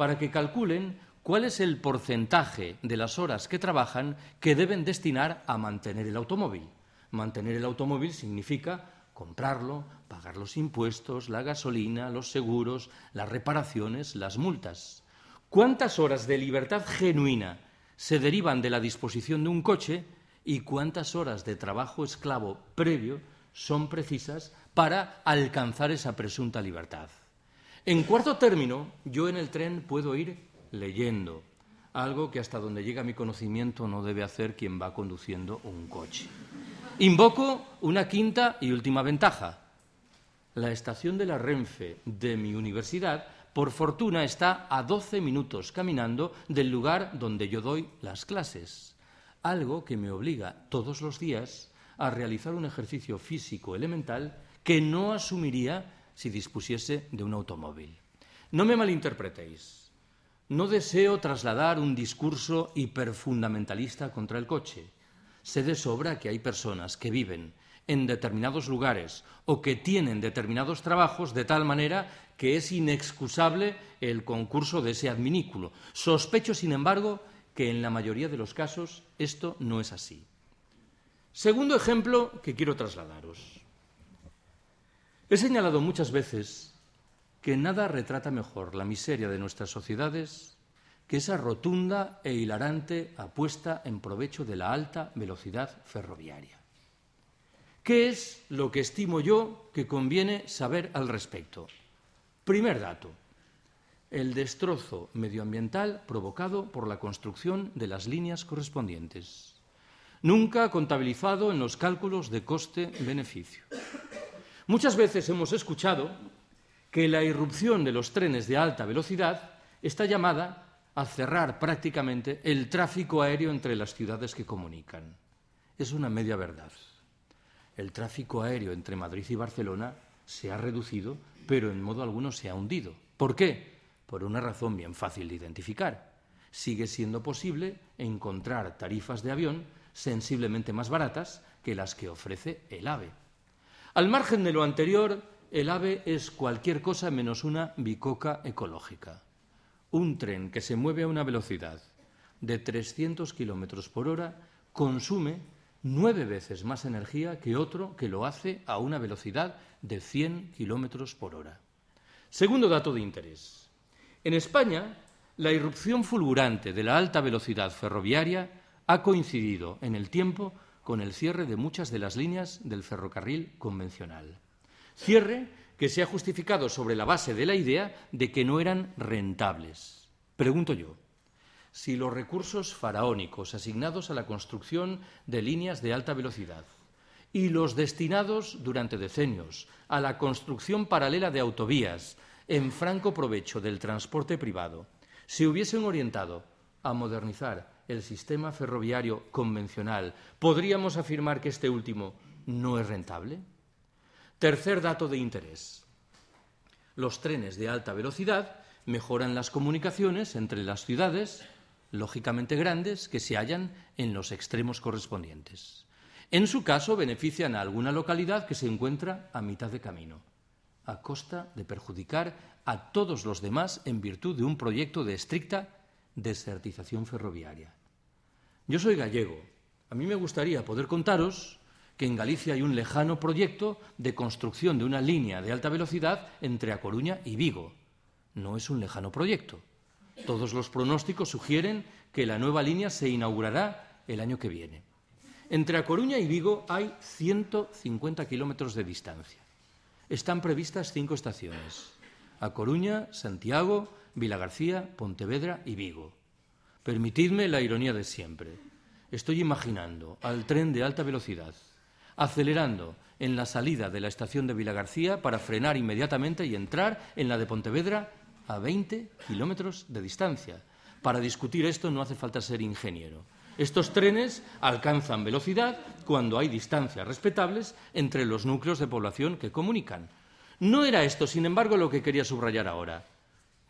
para que calculen cuál es el porcentaje de las horas que trabajan que deben destinar a mantener el automóvil. Mantener el automóvil significa comprarlo, pagar los impuestos, la gasolina, los seguros, las reparaciones, las multas. ¿Cuántas horas de libertad genuina se derivan de la disposición de un coche y cuántas horas de trabajo esclavo previo son precisas para alcanzar esa presunta libertad? En cuarto término, yo en el tren puedo ir leyendo, algo que hasta donde llega mi conocimiento no debe hacer quien va conduciendo un coche. Invoco una quinta y última ventaja. La estación de la Renfe de mi universidad, por fortuna, está a 12 minutos caminando del lugar donde yo doy las clases, algo que me obliga todos los días a realizar un ejercicio físico elemental que no asumiría si dispusiese de un automóvil. No me malinterpretéis. No deseo trasladar un discurso hiperfundamentalista contra el coche. Sé de sobra que hay personas que viven en determinados lugares o que tienen determinados trabajos de tal manera que es inexcusable el concurso de ese adminículo. Sospecho, sin embargo, que en la mayoría de los casos esto no es así. Segundo ejemplo que quiero trasladaros. He señalado muchas veces que nada retrata mejor la miseria de nuestras sociedades que esa rotunda e hilarante apuesta en provecho de la alta velocidad ferroviaria. ¿Qué es lo que estimo yo que conviene saber al respecto? Primer dato, el destrozo medioambiental provocado por la construcción de las líneas correspondientes, nunca contabilizado en los cálculos de coste-beneficio. Muchas veces hemos escuchado que la irrupción de los trenes de alta velocidad está llamada a cerrar prácticamente el tráfico aéreo entre las ciudades que comunican. Es una media verdad. El tráfico aéreo entre Madrid y Barcelona se ha reducido, pero en modo alguno se ha hundido. ¿Por qué? Por una razón bien fácil de identificar. Sigue siendo posible encontrar tarifas de avión sensiblemente más baratas que las que ofrece el AVE. Al margen de lo anterior, el AVE es cualquier cosa menos una bicoca ecológica. Un tren que se mueve a una velocidad de 300 kilómetros por hora consume nueve veces más energía que otro que lo hace a una velocidad de 100 kilómetros por hora. Segundo dato de interés. En España, la irrupción fulgurante de la alta velocidad ferroviaria ha coincidido en el tiempo con el cierre de muchas de las líneas del ferrocarril convencional. Cierre que se ha justificado sobre la base de la idea de que no eran rentables. Pregunto yo, si los recursos faraónicos asignados a la construcción de líneas de alta velocidad y los destinados durante decenios a la construcción paralela de autovías en franco provecho del transporte privado se hubiesen orientado a modernizar el sistema ferroviario convencional, ¿podríamos afirmar que este último no es rentable? Tercer dato de interés. Los trenes de alta velocidad mejoran las comunicaciones entre las ciudades, lógicamente grandes, que se hallan en los extremos correspondientes. En su caso, benefician a alguna localidad que se encuentra a mitad de camino, a costa de perjudicar a todos los demás en virtud de un proyecto de estricta desertización ferroviaria. Yo soy gallego. A mí me gustaría poder contaros que en Galicia hay un lejano proyecto de construcción de una línea de alta velocidad entre A Coruña y Vigo. No es un lejano proyecto. Todos los pronósticos sugieren que la nueva línea se inaugurará el año que viene. Entre A Coruña y Vigo hay 150 kilómetros de distancia. Están previstas cinco estaciones. A Coruña, Santiago, Vilagarcía, Pontevedra y Vigo. Permitidme la ironía de siempre. Estoy imaginando al tren de alta velocidad acelerando en la salida de la estación de Vilagarcía para frenar inmediatamente y entrar en la de Pontevedra a 20 kilómetros de distancia. Para discutir esto no hace falta ser ingeniero. Estos trenes alcanzan velocidad cuando hay distancias respetables entre los núcleos de población que comunican. No era esto, sin embargo, lo que quería subrayar ahora.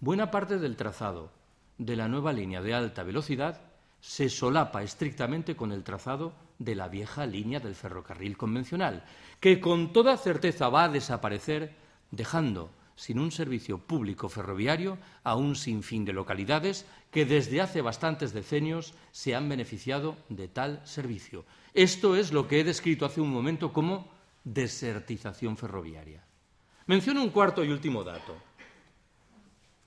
Buena parte del trazado de la nueva línea de alta velocidad se solapa estrictamente con el trazado de la vieja línea del ferrocarril convencional, que con toda certeza va a desaparecer, dejando sin un servicio público ferroviario a un sinfín de localidades que desde hace bastantes decenios se han beneficiado de tal servicio. Esto es lo que he descrito hace un momento como desertización ferroviaria. Menciono un cuarto y último dato.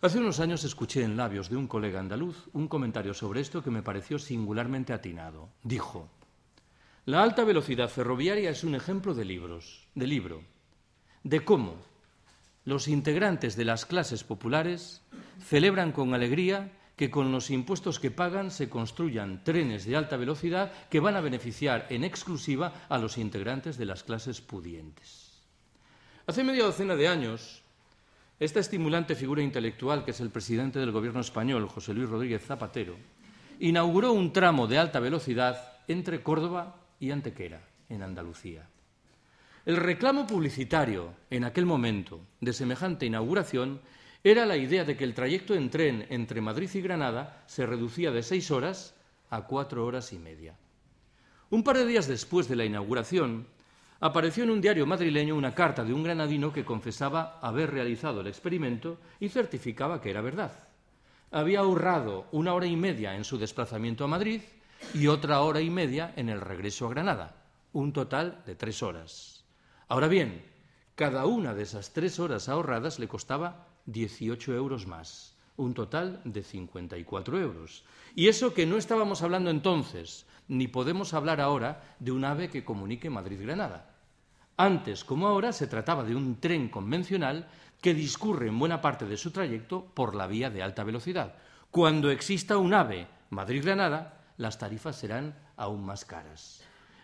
Hace unos años escuché en labios de un colega andaluz un comentario sobre esto que me pareció singularmente atinado. Dijo: La alta velocidad ferroviaria es un ejemplo de libros, de libro, de cómo los integrantes de las clases populares celebran con alegría que con los impuestos que pagan se construyan trenes de alta velocidad que van a beneficiar en exclusiva a los integrantes de las clases pudientes. Hace media docena de años, esta estimulante figura intelectual que es el presidente del Gobierno español, José Luis Rodríguez Zapatero, inauguró un tramo de alta velocidad entre Córdoba y Antequera, en Andalucía. El reclamo publicitario en aquel momento de semejante inauguración era la idea de que el trayecto en tren entre Madrid y Granada se reducía de seis horas a cuatro horas y media. Un par de días después de la inauguración, apareció en un diario madrileño una carta de un granadino que confesaba haber realizado el experimento y certificaba que era verdad. Había ahorrado una hora y media en su desplazamiento a Madrid y otra hora y media en el regreso a Granada, un total de tres horas. Ahora bien, cada una de esas tres horas ahorradas le costaba 18 euros más, un total de 54 euros. Y eso que no estábamos hablando entonces, ni podemos hablar ahora de un ave que comunique Madrid-Granada. Antes como ahora se trataba de un tren convencional que discurre en buena parte de su trayecto por la vía de alta velocidad. Cuando exista un ave Madrid-Granada, las tarifas serán aún más caras.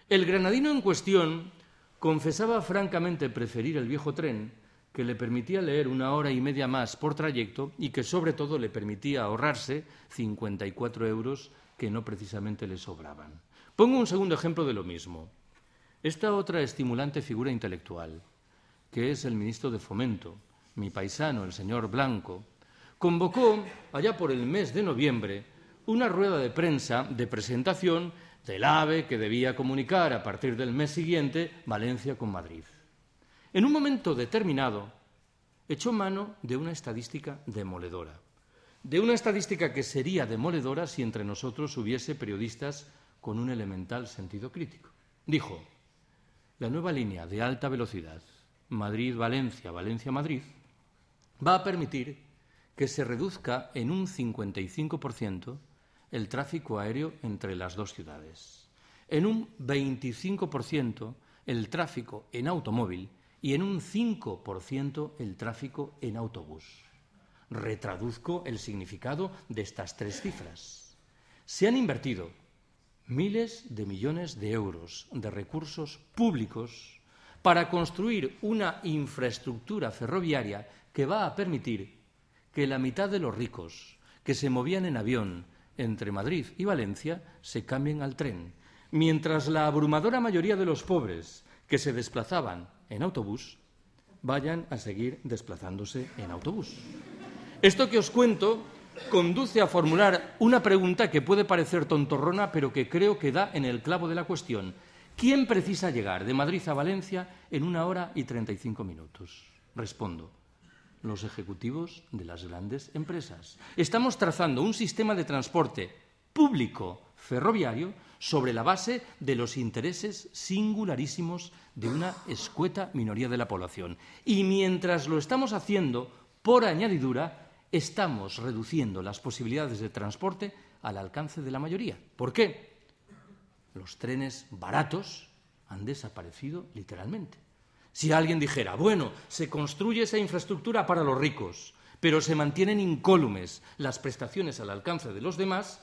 El granadino en cuestión confesaba francamente preferir el viejo tren, que le permitía leer una hora y media más por trayecto y que sobre todo le permitía ahorrarse 54 euros que no precisamente le sobraban. Pongo un segundo ejemplo de lo mismo. Esta otra estimulante figura intelectual, que es el ministro de Fomento, mi paisano, el señor Blanco, convocó, allá por el mes de noviembre, una rueda de prensa de presentación del AVE que debía comunicar a partir del mes siguiente Valencia con Madrid. En un momento determinado, echó mano de una estadística demoledora, de una estadística que sería demoledora si entre nosotros hubiese periodistas con un elemental sentido crítico. Dijo, la nueva línea de alta velocidad Madrid-Valencia, Valencia-Madrid, va a permitir que se reduzca en un 55% el tráfico aéreo entre las dos ciudades. En un 25% el tráfico en automóvil y en un 5% el tráfico en autobús. Retraduzco el significado de estas tres cifras. Se han invertido miles de millones de euros de recursos públicos para construir una infraestructura ferroviaria que va a permitir que la mitad de los ricos que se movían en avión, entre Madrid y Valencia se cambien al tren, mientras la abrumadora mayoría de los pobres que se desplazaban en autobús vayan a seguir desplazándose en autobús. Esto que os cuento conduce a formular una pregunta que puede parecer tontorrona, pero que creo que da en el clavo de la cuestión. ¿Quién precisa llegar de Madrid a Valencia en una hora y treinta y cinco minutos? Respondo, los ejecutivos de las grandes empresas. Estamos trazando un sistema de transporte público ferroviario sobre la base de los intereses singularísimos de una escueta minoría de la población. Y mientras lo estamos haciendo, por añadidura, estamos reduciendo las posibilidades de transporte al alcance de la mayoría. ¿Por qué? Los trenes baratos han desaparecido literalmente. Si alguien dijera, bueno, se construye esa infraestructura para los ricos, pero se mantienen incólumes las prestaciones al alcance de los demás,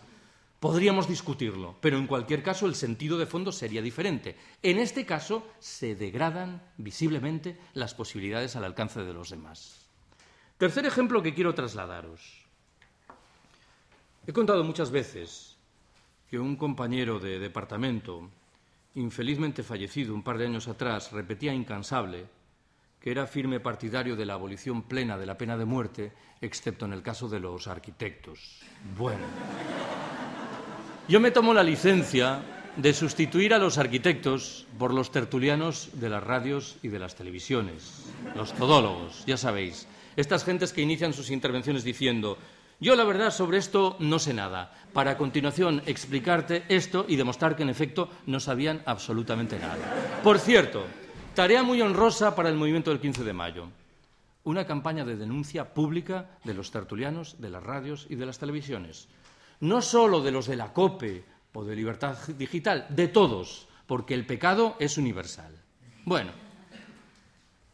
podríamos discutirlo, pero en cualquier caso el sentido de fondo sería diferente. En este caso se degradan visiblemente las posibilidades al alcance de los demás. Tercer ejemplo que quiero trasladaros. He contado muchas veces que un compañero de departamento infelizmente fallecido un par de años atrás, repetía incansable que era firme partidario de la abolición plena de la pena de muerte, excepto en el caso de los arquitectos. Bueno. Yo me tomo la licencia de sustituir a los arquitectos por los tertulianos de las radios y de las televisiones, los todólogos, ya sabéis, estas gentes que inician sus intervenciones diciendo yo la verdad sobre esto no sé nada, para a continuación explicarte esto y demostrar que en efecto no sabían absolutamente nada. Por cierto, tarea muy honrosa para el movimiento del 15 de mayo una campaña de denuncia pública de los tertulianos, de las radios y de las televisiones. No solo de los de la COPE o de Libertad Digital, de todos, porque el pecado es universal. Bueno,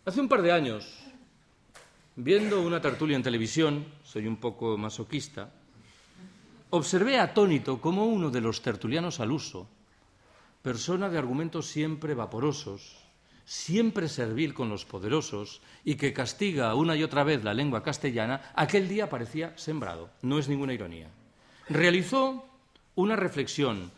hace un par de años, viendo una tertulia en televisión, soy un poco masoquista, observé atónito cómo uno de los tertulianos al uso, persona de argumentos siempre vaporosos, siempre servil con los poderosos y que castiga una y otra vez la lengua castellana, aquel día parecía sembrado. No es ninguna ironía. Realizó una reflexión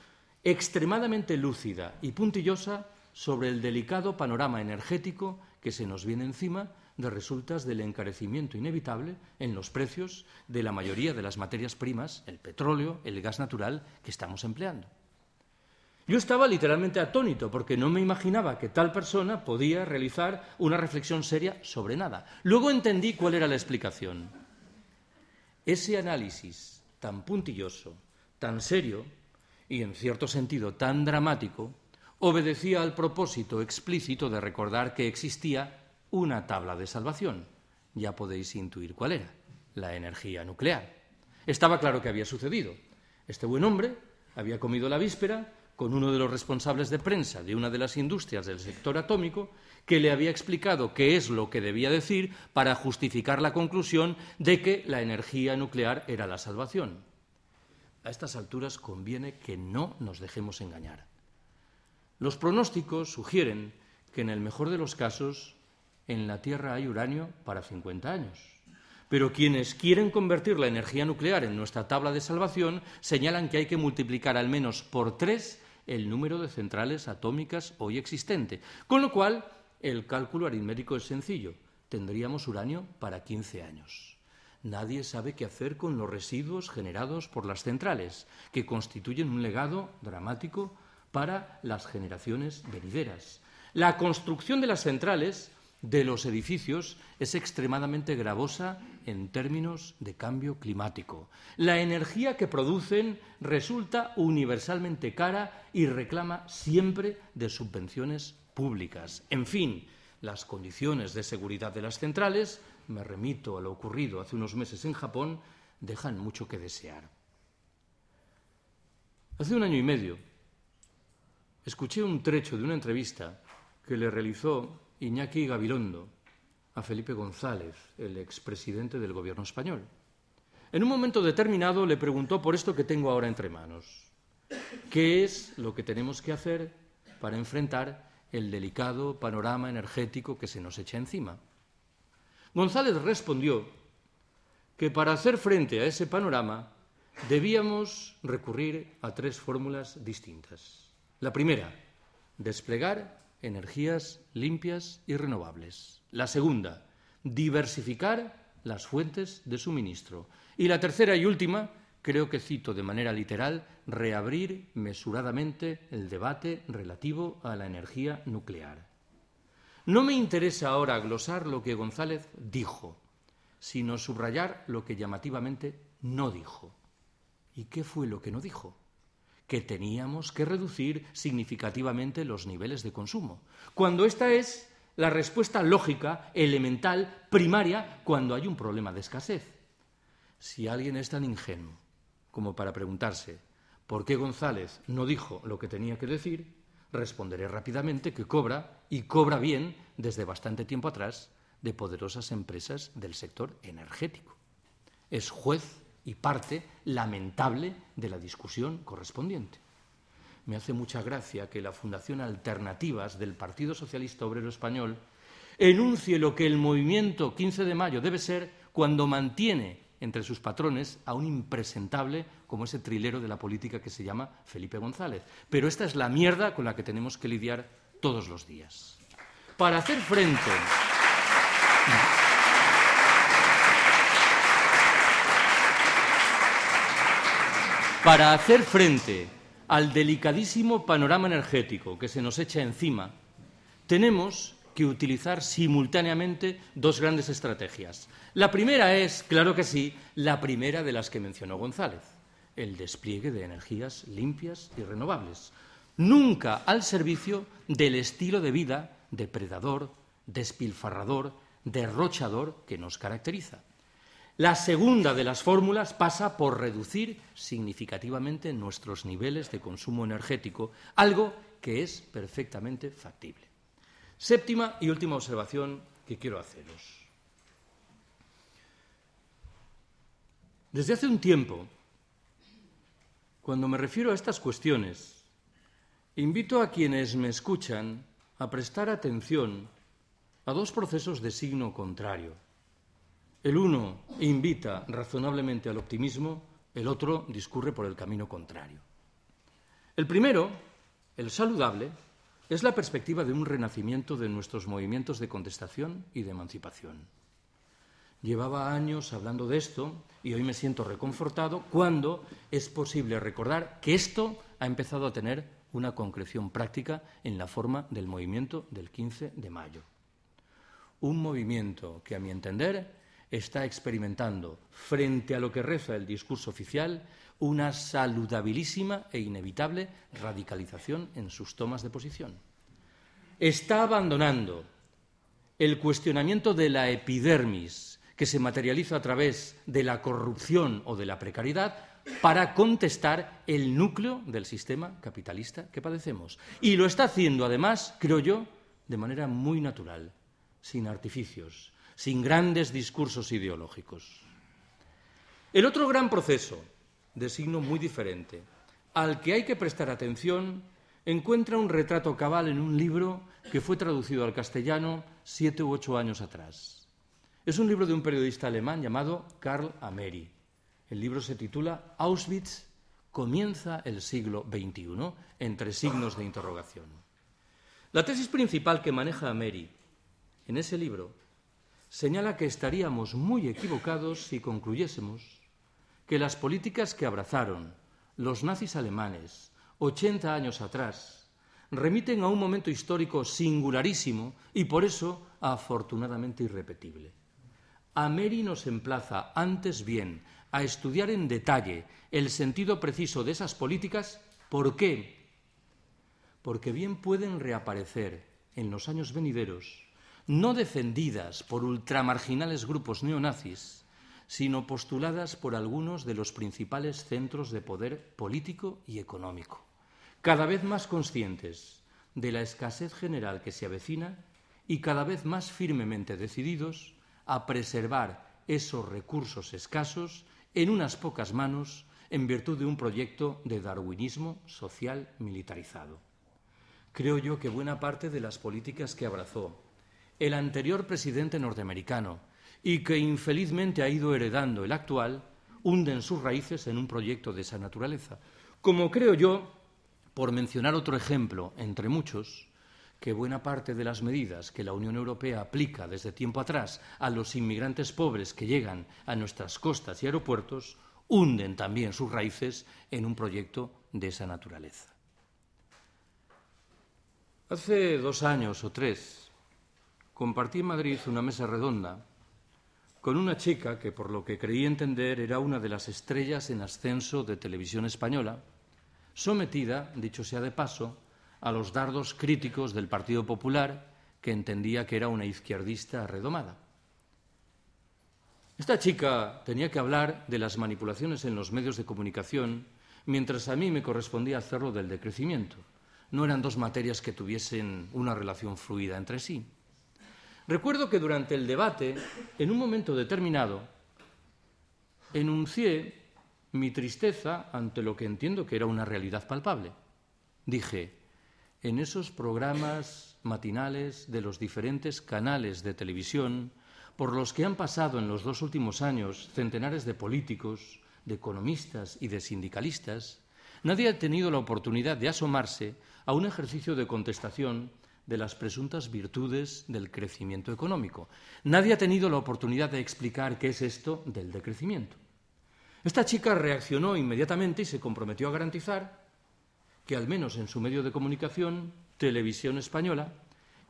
extremadamente lúcida y puntillosa sobre el delicado panorama energético que se nos viene encima de resultas del encarecimiento inevitable en los precios de la mayoría de las materias primas, el petróleo, el gas natural que estamos empleando. Yo estaba literalmente atónito porque no me imaginaba que tal persona podía realizar una reflexión seria sobre nada. Luego entendí cuál era la explicación. Ese análisis tan puntilloso, tan serio y en cierto sentido tan dramático obedecía al propósito explícito de recordar que existía una tabla de salvación. Ya podéis intuir cuál era, la energía nuclear. Estaba claro que había sucedido. Este buen hombre había comido la víspera con uno de los responsables de prensa de una de las industrias del sector atómico, que le había explicado qué es lo que debía decir para justificar la conclusión de que la energía nuclear era la salvación. A estas alturas conviene que no nos dejemos engañar. Los pronósticos sugieren que en el mejor de los casos en la Tierra hay uranio para 50 años. Pero quienes quieren convertir la energía nuclear en nuestra tabla de salvación señalan que hay que multiplicar al menos por tres el número de centrales atómicas hoy existente. Con lo cual, el cálculo aritmético es sencillo. Tendríamos uranio para 15 años. Nadie sabe qué hacer con los residuos generados por las centrales, que constituyen un legado dramático para las generaciones venideras. La construcción de las centrales de los edificios es extremadamente gravosa en términos de cambio climático. La energía que producen resulta universalmente cara y reclama siempre de subvenciones públicas. En fin, las condiciones de seguridad de las centrales, me remito a lo ocurrido hace unos meses en Japón, dejan mucho que desear. Hace un año y medio escuché un trecho de una entrevista que le realizó Iñaki Gabilondo a Felipe González, el expresidente del gobierno español. En un momento determinado le preguntó por esto que tengo ahora entre manos. ¿Qué es lo que tenemos que hacer para enfrentar el delicado panorama energético que se nos echa encima? González respondió que para hacer frente a ese panorama debíamos recurrir a tres fórmulas distintas. La primera, desplegar energías limpias y renovables. La segunda, diversificar las fuentes de suministro. Y la tercera y última, creo que cito de manera literal, reabrir mesuradamente el debate relativo a la energía nuclear. No me interesa ahora glosar lo que González dijo, sino subrayar lo que llamativamente no dijo. ¿Y qué fue lo que no dijo? Que teníamos que reducir significativamente los niveles de consumo, cuando esta es la respuesta lógica, elemental, primaria, cuando hay un problema de escasez. Si alguien es tan ingenuo como para preguntarse por qué González no dijo lo que tenía que decir, responderé rápidamente que cobra, y cobra bien, desde bastante tiempo atrás, de poderosas empresas del sector energético. Es juez y parte lamentable de la discusión correspondiente. Me hace mucha gracia que la Fundación Alternativas del Partido Socialista Obrero Español enuncie lo que el movimiento 15 de mayo debe ser cuando mantiene entre sus patrones a un impresentable como ese trilero de la política que se llama Felipe González. Pero esta es la mierda con la que tenemos que lidiar todos los días. Para hacer frente. Para hacer frente al delicadísimo panorama energético que se nos echa encima, tenemos que utilizar simultáneamente dos grandes estrategias. La primera es, claro que sí, la primera de las que mencionó González, el despliegue de energías limpias y renovables, nunca al servicio del estilo de vida depredador, despilfarrador, derrochador que nos caracteriza. La segunda de las fórmulas pasa por reducir significativamente nuestros niveles de consumo energético, algo que es perfectamente factible. Séptima y última observación que quiero haceros. Desde hace un tiempo, cuando me refiero a estas cuestiones, invito a quienes me escuchan a prestar atención a dos procesos de signo contrario el uno invita razonablemente al optimismo, el otro discurre por el camino contrario. El primero, el saludable, es la perspectiva de un renacimiento de nuestros movimientos de contestación y de emancipación. Llevaba años hablando de esto y hoy me siento reconfortado cuando es posible recordar que esto ha empezado a tener una concreción práctica en la forma del movimiento del 15 de mayo. Un movimiento que, a mi entender, está experimentando, frente a lo que reza el discurso oficial, una saludabilísima e inevitable radicalización en sus tomas de posición. Está abandonando el cuestionamiento de la epidermis que se materializa a través de la corrupción o de la precariedad para contestar el núcleo del sistema capitalista que padecemos. Y lo está haciendo, además, creo yo, de manera muy natural, sin artificios, sin grandes discursos ideológicos. El otro gran proceso, de signo muy diferente, al que hay que prestar atención, encuentra un retrato cabal en un libro que fue traducido al castellano siete u ocho años atrás. Es un libro de un periodista alemán llamado Karl Ameri. El libro se titula Auschwitz comienza el siglo XXI, entre signos de interrogación. La tesis principal que maneja Ameri en ese libro señala que estaríamos muy equivocados si concluyésemos que las políticas que abrazaron los nazis alemanes 80 años atrás remiten a un momento histórico singularísimo y por eso afortunadamente irrepetible. Ameri nos emplaza antes bien a estudiar en detalle el sentido preciso de esas políticas. ¿Por qué? Porque bien pueden reaparecer en los años venideros no defendidas por ultramarginales grupos neonazis, sino postuladas por algunos de los principales centros de poder político y económico, cada vez más conscientes de la escasez general que se avecina y cada vez más firmemente decididos a preservar esos recursos escasos en unas pocas manos en virtud de un proyecto de darwinismo social militarizado. Creo yo que buena parte de las políticas que abrazó el anterior presidente norteamericano y que infelizmente ha ido heredando el actual, hunden sus raíces en un proyecto de esa naturaleza. Como creo yo, por mencionar otro ejemplo entre muchos, que buena parte de las medidas que la Unión Europea aplica desde tiempo atrás a los inmigrantes pobres que llegan a nuestras costas y aeropuertos hunden también sus raíces en un proyecto de esa naturaleza. Hace dos años o tres compartí en Madrid una mesa redonda con una chica que, por lo que creí entender, era una de las estrellas en ascenso de televisión española, sometida, dicho sea de paso, a los dardos críticos del Partido Popular, que entendía que era una izquierdista redomada. Esta chica tenía que hablar de las manipulaciones en los medios de comunicación, mientras a mí me correspondía hacerlo del decrecimiento. No eran dos materias que tuviesen una relación fluida entre sí. Recuerdo que durante el debate, en un momento determinado, enuncié mi tristeza ante lo que entiendo que era una realidad palpable. Dije, en esos programas matinales de los diferentes canales de televisión por los que han pasado en los dos últimos años centenares de políticos, de economistas y de sindicalistas, nadie ha tenido la oportunidad de asomarse a un ejercicio de contestación de las presuntas virtudes del crecimiento económico. Nadie ha tenido la oportunidad de explicar qué es esto del decrecimiento. Esta chica reaccionó inmediatamente y se comprometió a garantizar que, al menos en su medio de comunicación, Televisión Española,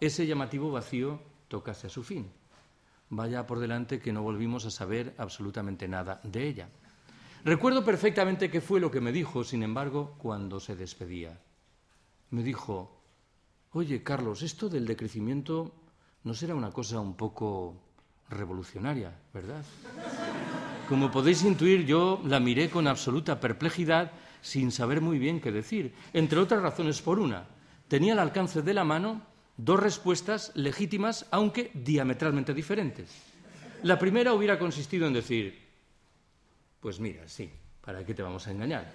ese llamativo vacío tocase a su fin. Vaya por delante que no volvimos a saber absolutamente nada de ella. Recuerdo perfectamente qué fue lo que me dijo, sin embargo, cuando se despedía. Me dijo, oye, Carlos, esto del decrecimiento no será una cosa un poco revolucionaria, ¿verdad? Como podéis intuir, yo la miré con absoluta perplejidad, sin saber muy bien qué decir, entre otras razones por una. Tenía al alcance de la mano dos respuestas legítimas, aunque diametralmente diferentes. La primera hubiera consistido en decir, pues mira, sí, ¿para qué te vamos a engañar?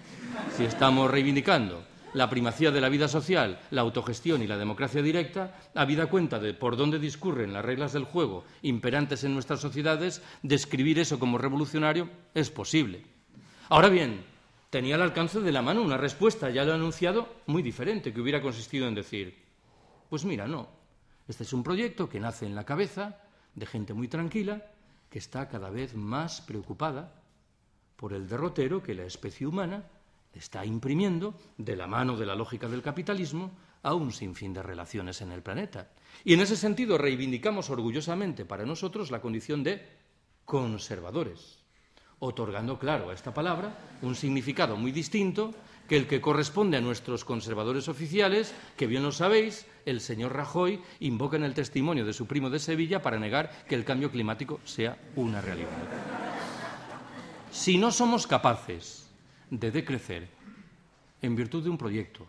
Si estamos reivindicando la primacía de la vida social, la autogestión y la democracia directa, habida cuenta de por dónde discurren las reglas del juego imperantes en nuestras sociedades, describir eso como revolucionario es posible. Ahora bien, tenía al alcance de la mano una respuesta, ya lo he anunciado, muy diferente, que hubiera consistido en decir, pues mira, no, este es un proyecto que nace en la cabeza de gente muy tranquila, que está cada vez más preocupada por el derrotero que la especie humana está imprimiendo de la mano de la lógica del capitalismo a un sinfín de relaciones en el planeta. Y en ese sentido reivindicamos orgullosamente para nosotros la condición de conservadores, otorgando, claro, a esta palabra un significado muy distinto que el que corresponde a nuestros conservadores oficiales, que bien lo sabéis, el señor Rajoy invoca en el testimonio de su primo de Sevilla para negar que el cambio climático sea una realidad. Si no somos capaces de decrecer en virtud de un proyecto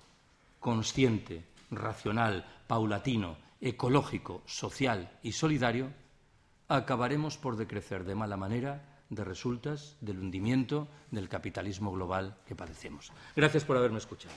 consciente, racional, paulatino, ecológico, social y solidario, acabaremos por decrecer de mala manera de resultas del hundimiento del capitalismo global que padecemos. Gracias por haberme escuchado.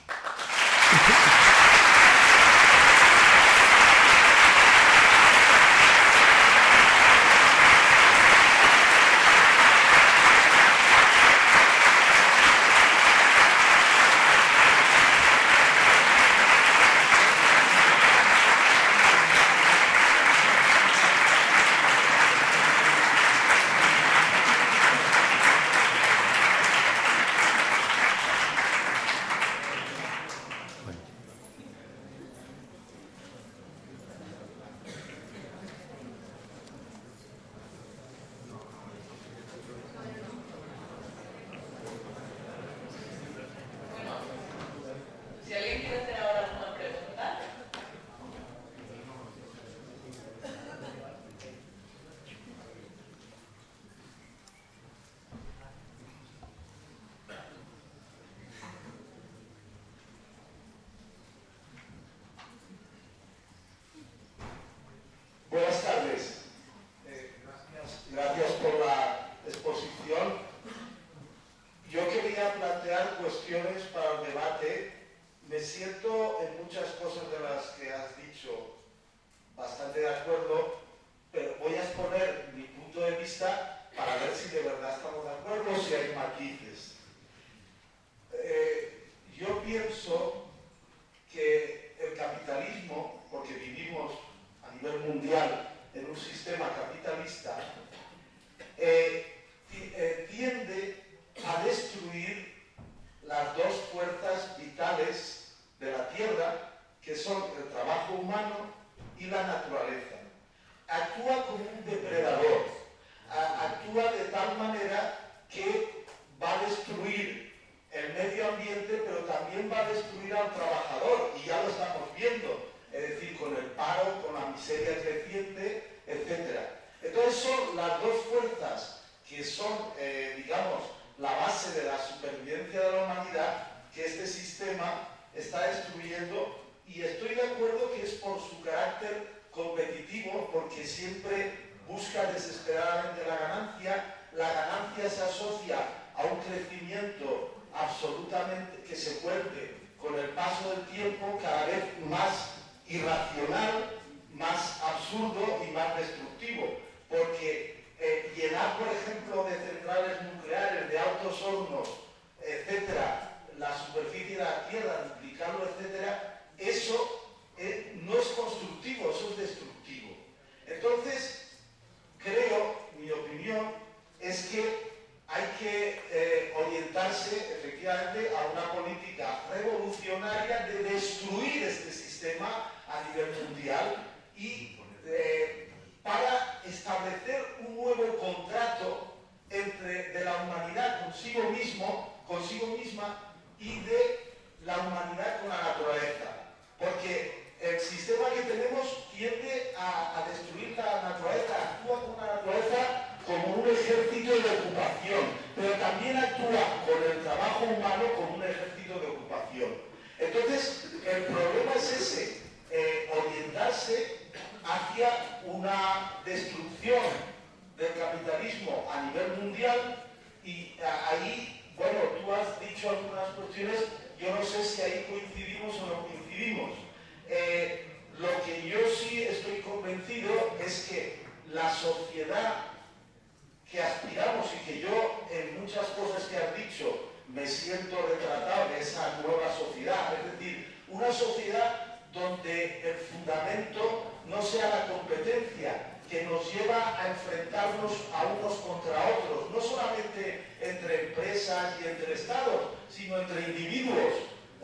A unos contra otros, no solamente entre empresas y entre estados, sino entre individuos.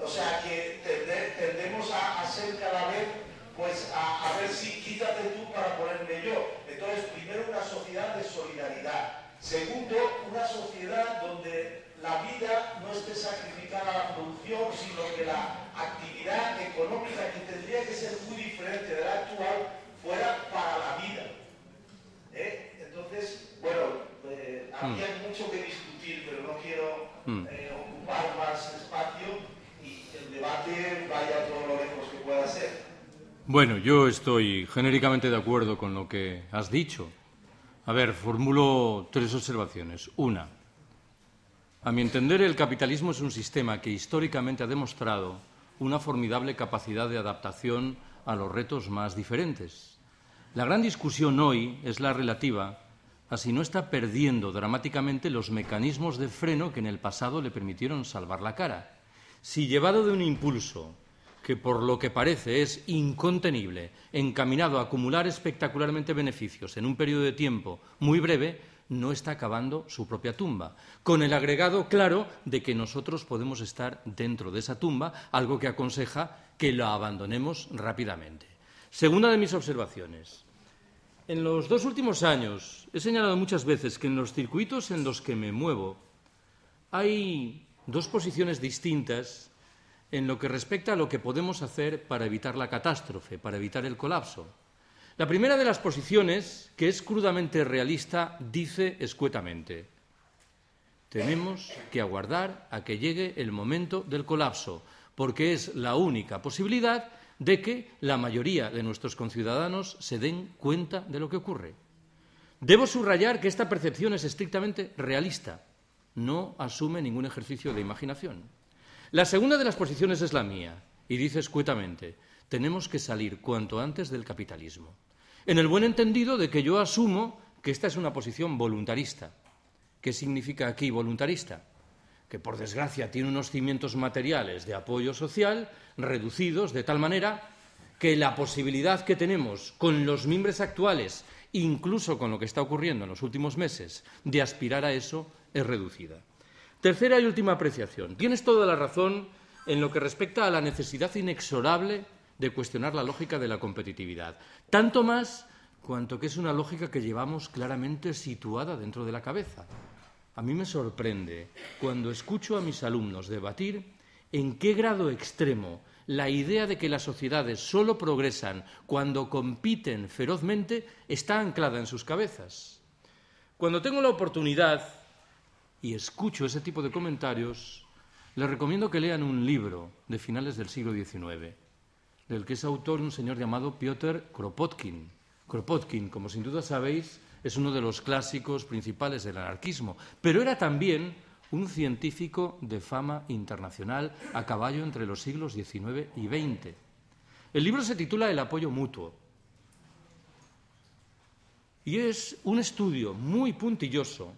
O sea que tendemos a, ser cada vez, pues a, ver si quítate tú para ponerme yo. Entonces, primero una sociedad de solidaridad. Segundo, una sociedad donde la vida no esté sacrificada a la producción, sino que la actividad económica que tendría que ser muy diferente de la actual fuera para la vida. ¿Eh? Entonces, bueno, eh, había mm. mucho que discutir, pero no quiero mm. eh, ocupar más espacio y el debate vaya todo lo lejos que pueda ser. Bueno, yo estoy genéricamente de acuerdo con lo que has dicho. A ver, formulo tres observaciones. Una, a mi entender, el capitalismo es un sistema que históricamente ha demostrado una formidable capacidad de adaptación a los retos más diferentes. La gran discusión hoy es la relativa a si no está perdiendo dramáticamente los mecanismos de freno que en el pasado le permitieron salvar la cara. Si llevado de un impulso que por lo que parece es incontenible, encaminado a acumular espectacularmente beneficios en un periodo de tiempo muy breve, no está acabando su propia tumba, con el agregado claro de que nosotros podemos estar dentro de esa tumba, algo que aconseja que la abandonemos rápidamente. Segunda de mis observaciones. En los dos últimos años he señalado muchas veces que en los circuitos en los que me muevo hay dos posiciones distintas en lo que respecta a lo que podemos hacer para evitar la catástrofe, para evitar el colapso. La primera de las posiciones, que es crudamente realista, dice escuetamente, tenemos que aguardar a que llegue el momento del colapso, porque es la única posibilidad de que la mayoría de nuestros conciudadanos se den cuenta de lo que ocurre. Debo subrayar que esta percepción es estrictamente realista, no asume ningún ejercicio de imaginación. La segunda de las posiciones es la mía, y dice escuetamente, tenemos que salir cuanto antes del capitalismo en el buen entendido de que yo asumo que esta es una posición voluntarista. ¿Qué significa aquí voluntarista? Que por desgracia tiene unos cimientos materiales de apoyo social reducidos de tal manera que la posibilidad que tenemos con los miembros actuales, incluso con lo que está ocurriendo en los últimos meses, de aspirar a eso es reducida. Tercera y última apreciación. Tienes toda la razón en lo que respecta a la necesidad inexorable de cuestionar la lógica de la competitividad. Tanto más cuanto que es una lógica que llevamos claramente situada dentro de la cabeza. A mí me sorprende cuando escucho a mis alumnos debatir en qué grado extremo la idea de que las sociedades solo progresan cuando compiten ferozmente está anclada en sus cabezas. Cuando tengo la oportunidad y escucho ese tipo de comentarios, les recomiendo que lean un libro de finales del siglo XIX del que es autor un señor llamado Piotr Kropotkin. Kropotkin, como sin duda sabéis, es uno de los clásicos principales del anarquismo, pero era también un científico de fama internacional a caballo entre los siglos XIX y XX. El libro se titula El apoyo mutuo y es un estudio muy puntilloso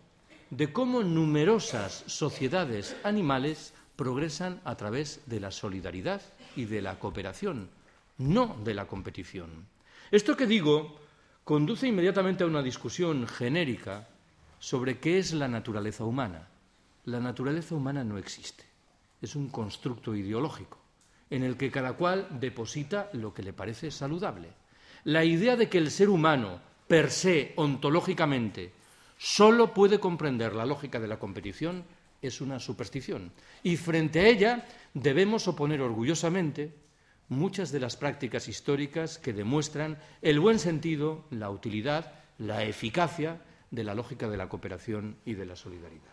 de cómo numerosas sociedades animales progresan a través de la solidaridad y de la cooperación, no de la competición. Esto que digo conduce inmediatamente a una discusión genérica sobre qué es la naturaleza humana. La naturaleza humana no existe, es un constructo ideológico. en el que cada cual deposita lo que le parece saludable. La idea de que el ser humano, per se, ontológicamente, solo puede comprender la lógica de la competición es una superstición. Y frente a ella debemos oponer orgullosamente muchas de las prácticas históricas que demuestran el buen sentido, la utilidad, la eficacia de la lógica de la cooperación y de la solidaridad.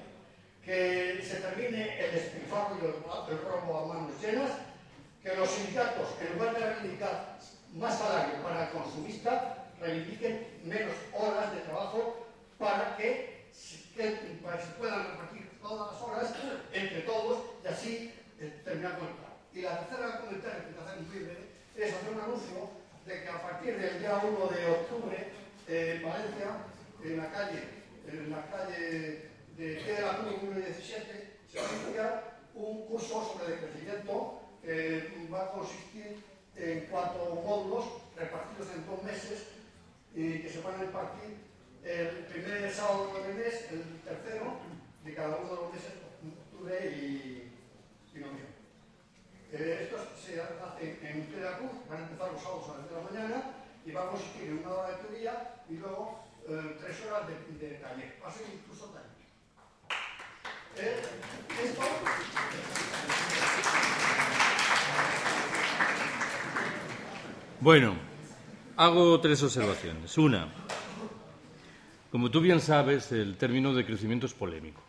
se termine el despilfarro y el, robo a manos llenas que los sindicatos, en lugar de reivindicar más salario para el consumista, reivindiquen menos horas de trabajo para que, para que se puedan repartir todas las horas entre todos y así eh, terminar con el plan. Y la tercera comentario que hacer un libre es hacer un anuncio de que a partir del día 1 de octubre en Valencia, en la calle, en la calle de la Cruz número 17, se va a iniciar un curso sobre decrecimiento que va a consistir en cuatro módulos repartidos en dos meses y que se van a impartir el primer sábado del mes, el tercero de cada uno de los meses, octubre y, y noviembre. Eh, esto se hace en Cruz, van a empezar los sábados a las 10 de la mañana y va a consistir en una hora de teoría y luego eh, tres horas de, de taller. Va a ser incluso taller. Bueno, hago tres observaciones. Una, como tú bien sabes, el término de crecimiento es polémico.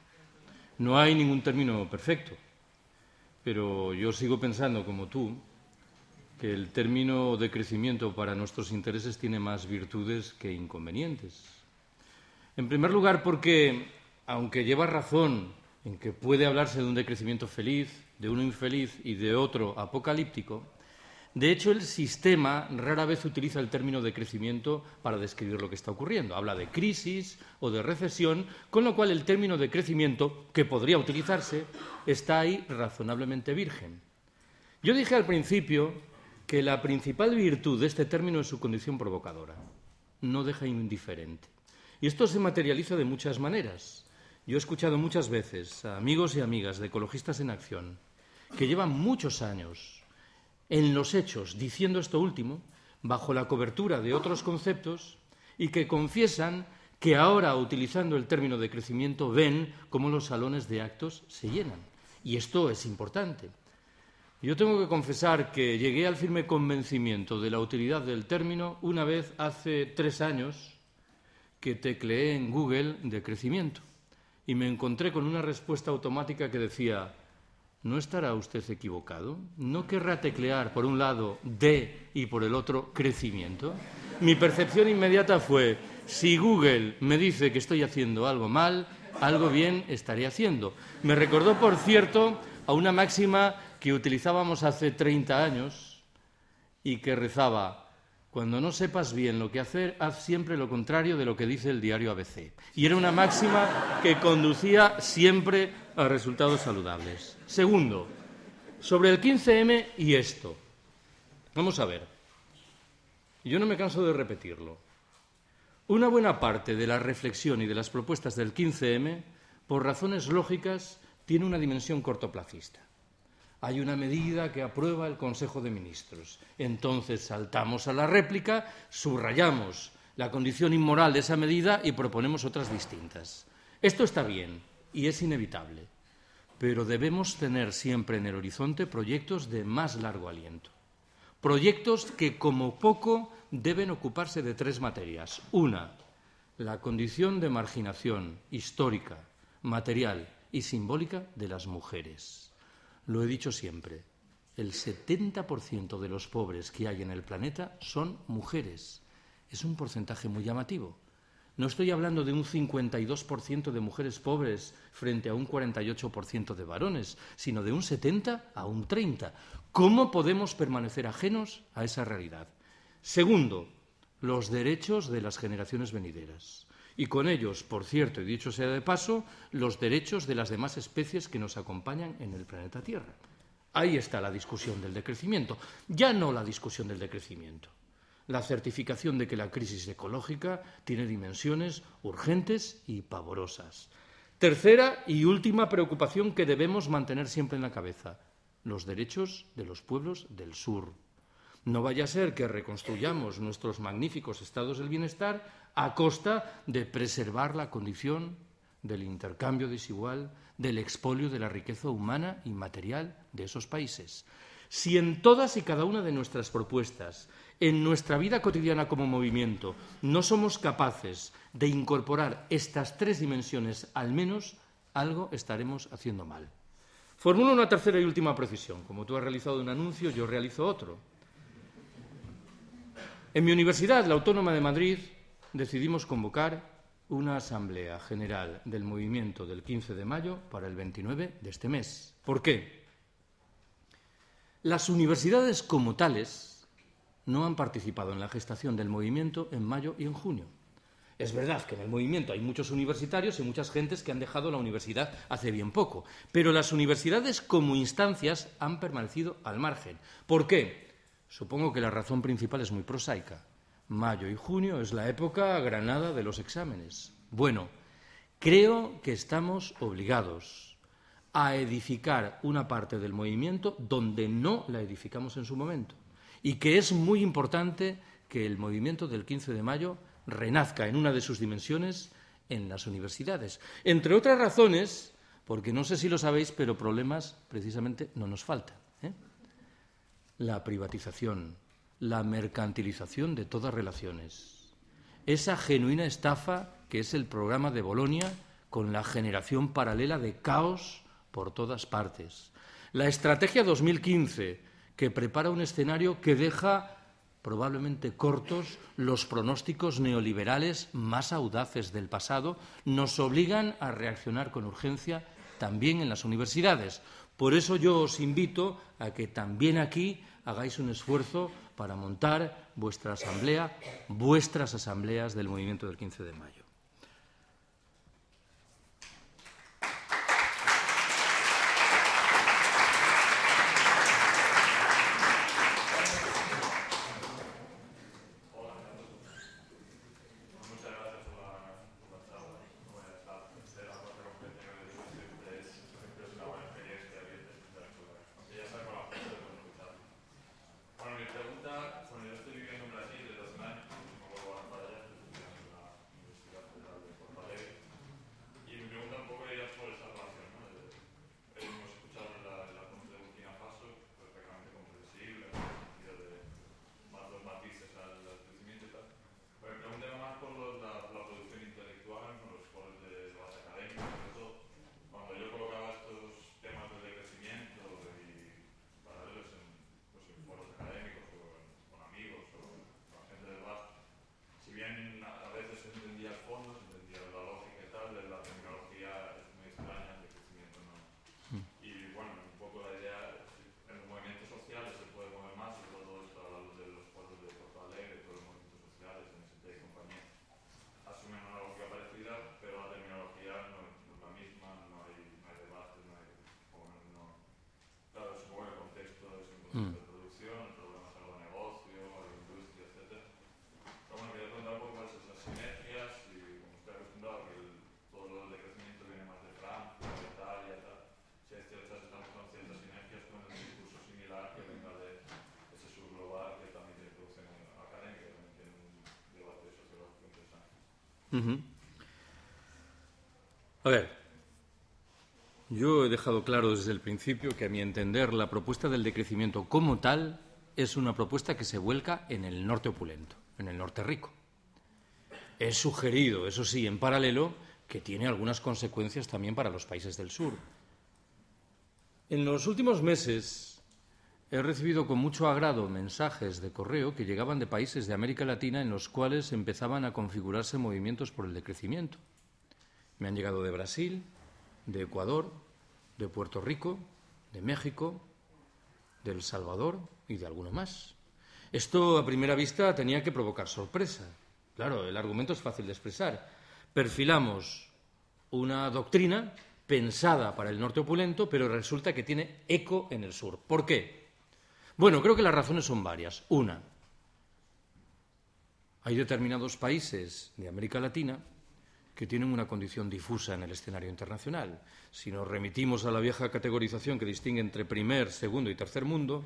No hay ningún término perfecto. Pero yo sigo pensando, como tú, que el término de crecimiento para nuestros intereses tiene más virtudes que inconvenientes. En primer lugar, porque, aunque lleva razón en que puede hablarse de un decrecimiento feliz, de uno infeliz y de otro apocalíptico, de hecho, el sistema rara vez utiliza el término de crecimiento para describir lo que está ocurriendo. Habla de crisis o de recesión, con lo cual el término de crecimiento, que podría utilizarse, está ahí razonablemente virgen. Yo dije al principio que la principal virtud de este término es su condición provocadora. No deja indiferente. Y esto se materializa de muchas maneras. Yo he escuchado muchas veces a amigos y amigas de ecologistas en acción que llevan muchos años en los hechos diciendo esto último, bajo la cobertura de otros conceptos, y que confiesan que ahora, utilizando el término de crecimiento, ven cómo los salones de actos se llenan. Y esto es importante. Yo tengo que confesar que llegué al firme convencimiento de la utilidad del término una vez hace tres años que tecleé en Google de crecimiento y me encontré con una respuesta automática que decía ¿No estará usted equivocado? ¿No querrá teclear por un lado D y por el otro crecimiento? Mi percepción inmediata fue, si Google me dice que estoy haciendo algo mal, algo bien estaré haciendo. Me recordó, por cierto, a una máxima que utilizábamos hace 30 años y que rezaba, cuando no sepas bien lo que hacer, haz siempre lo contrario de lo que dice el diario ABC. Y era una máxima que conducía siempre a resultados saludables. Segundo, sobre el 15M y esto. Vamos a ver. Yo no me canso de repetirlo. Una buena parte de la reflexión y de las propuestas del 15M, por razones lógicas, tiene una dimensión cortoplacista. Hay una medida que aprueba el Consejo de Ministros. Entonces saltamos a la réplica, subrayamos la condición inmoral de esa medida y proponemos otras distintas. Esto está bien, y es inevitable. Pero debemos tener siempre en el horizonte proyectos de más largo aliento. Proyectos que, como poco, deben ocuparse de tres materias. Una, la condición de marginación histórica, material y simbólica de las mujeres. Lo he dicho siempre, el 70% de los pobres que hay en el planeta son mujeres. Es un porcentaje muy llamativo. No estoy hablando de un 52% de mujeres pobres frente a un 48% de varones, sino de un 70 a un 30. ¿Cómo podemos permanecer ajenos a esa realidad? Segundo, los derechos de las generaciones venideras. Y con ellos, por cierto, y dicho sea de paso, los derechos de las demás especies que nos acompañan en el planeta Tierra. Ahí está la discusión del decrecimiento, ya no la discusión del decrecimiento la certificación de que la crisis ecológica tiene dimensiones urgentes y pavorosas. Tercera y última preocupación que debemos mantener siempre en la cabeza, los derechos de los pueblos del sur. No vaya a ser que reconstruyamos nuestros magníficos estados del bienestar a costa de preservar la condición del intercambio desigual, del expolio de la riqueza humana y material de esos países. Si en todas y cada una de nuestras propuestas en nuestra vida cotidiana como movimiento no somos capaces de incorporar estas tres dimensiones, al menos algo estaremos haciendo mal. Formulo una tercera y última precisión. Como tú has realizado un anuncio, yo realizo otro. En mi universidad, la Autónoma de Madrid, decidimos convocar una asamblea general del movimiento del 15 de mayo para el 29 de este mes. ¿Por qué? Las universidades como tales no han participado en la gestación del movimiento en mayo y en junio. Es verdad que en el movimiento hay muchos universitarios y muchas gentes que han dejado la universidad hace bien poco, pero las universidades como instancias han permanecido al margen. ¿Por qué? Supongo que la razón principal es muy prosaica. Mayo y junio es la época granada de los exámenes. Bueno, creo que estamos obligados a edificar una parte del movimiento donde no la edificamos en su momento y que es muy importante que el movimiento del 15 de mayo renazca en una de sus dimensiones en las universidades. Entre otras razones, porque no sé si lo sabéis, pero problemas precisamente no nos faltan. La privatización, la mercantilización de todas relaciones, esa genuina estafa que es el programa de Bolonia con la generación paralela de caos por todas partes, la estrategia 2015 que prepara un escenario que deja probablemente cortos, los pronósticos neoliberales más audaces del pasado nos obligan a reaccionar con urgencia también en las universidades. Por eso yo os invito a que también aquí hagáis un esfuerzo para montar vuestra asamblea, vuestras asambleas del movimiento del 15 de mayo. A ver, yo he dejado claro desde el principio que a mi entender la propuesta del decrecimiento como tal es una propuesta que se vuelca en el norte opulento, en el norte rico. He sugerido, eso sí, en paralelo, que tiene algunas consecuencias también para los países del sur. En los últimos meses He recibido con mucho agrado mensajes de correo que llegaban de países de América Latina en los cuales empezaban a configurarse movimientos por el decrecimiento. Me han llegado de Brasil, de Ecuador, de Puerto Rico, de México, de El Salvador y de alguno más. Esto a primera vista tenía que provocar sorpresa. Claro, el argumento es fácil de expresar. Perfilamos una doctrina pensada para el norte opulento, pero resulta que tiene eco en el sur. ¿Por qué? Bueno, creo que las razones son varias. Una, hay determinados países de América Latina que tienen una condición difusa en el escenario internacional. Si nos remitimos a la vieja categorización que distingue entre primer, segundo y tercer mundo,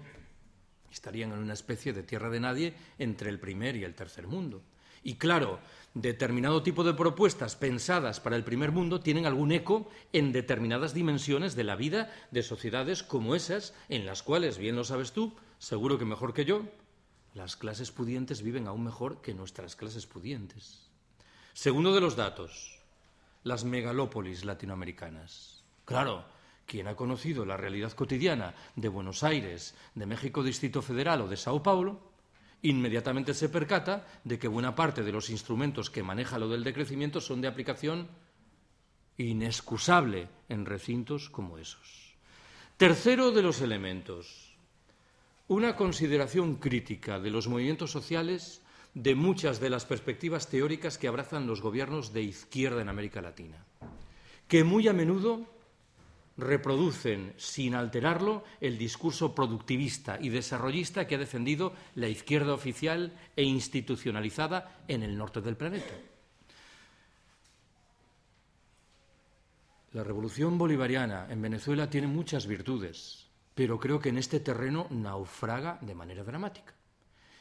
estarían en una especie de tierra de nadie entre el primer y el tercer mundo. Y claro, determinado tipo de propuestas pensadas para el primer mundo tienen algún eco en determinadas dimensiones de la vida de sociedades como esas, en las cuales, bien lo sabes tú, seguro que mejor que yo, las clases pudientes viven aún mejor que nuestras clases pudientes. Segundo de los datos, las megalópolis latinoamericanas. Claro, Quien ha conocido la realidad cotidiana de Buenos Aires, de México Distrito Federal o de Sao Paulo, inmediatamente se percata de que buena parte de los instrumentos que maneja lo del decrecimiento son de aplicación inexcusable en recintos como esos. Tercero de los elementos, una consideración crítica de los movimientos sociales de muchas de las perspectivas teóricas que abrazan los gobiernos de izquierda en América Latina, que muy a menudo reproducen, sin alterarlo, el discurso productivista y desarrollista que ha defendido la izquierda oficial e institucionalizada en el norte del planeta. La revolución bolivariana en Venezuela tiene muchas virtudes, pero creo que en este terreno naufraga de manera dramática.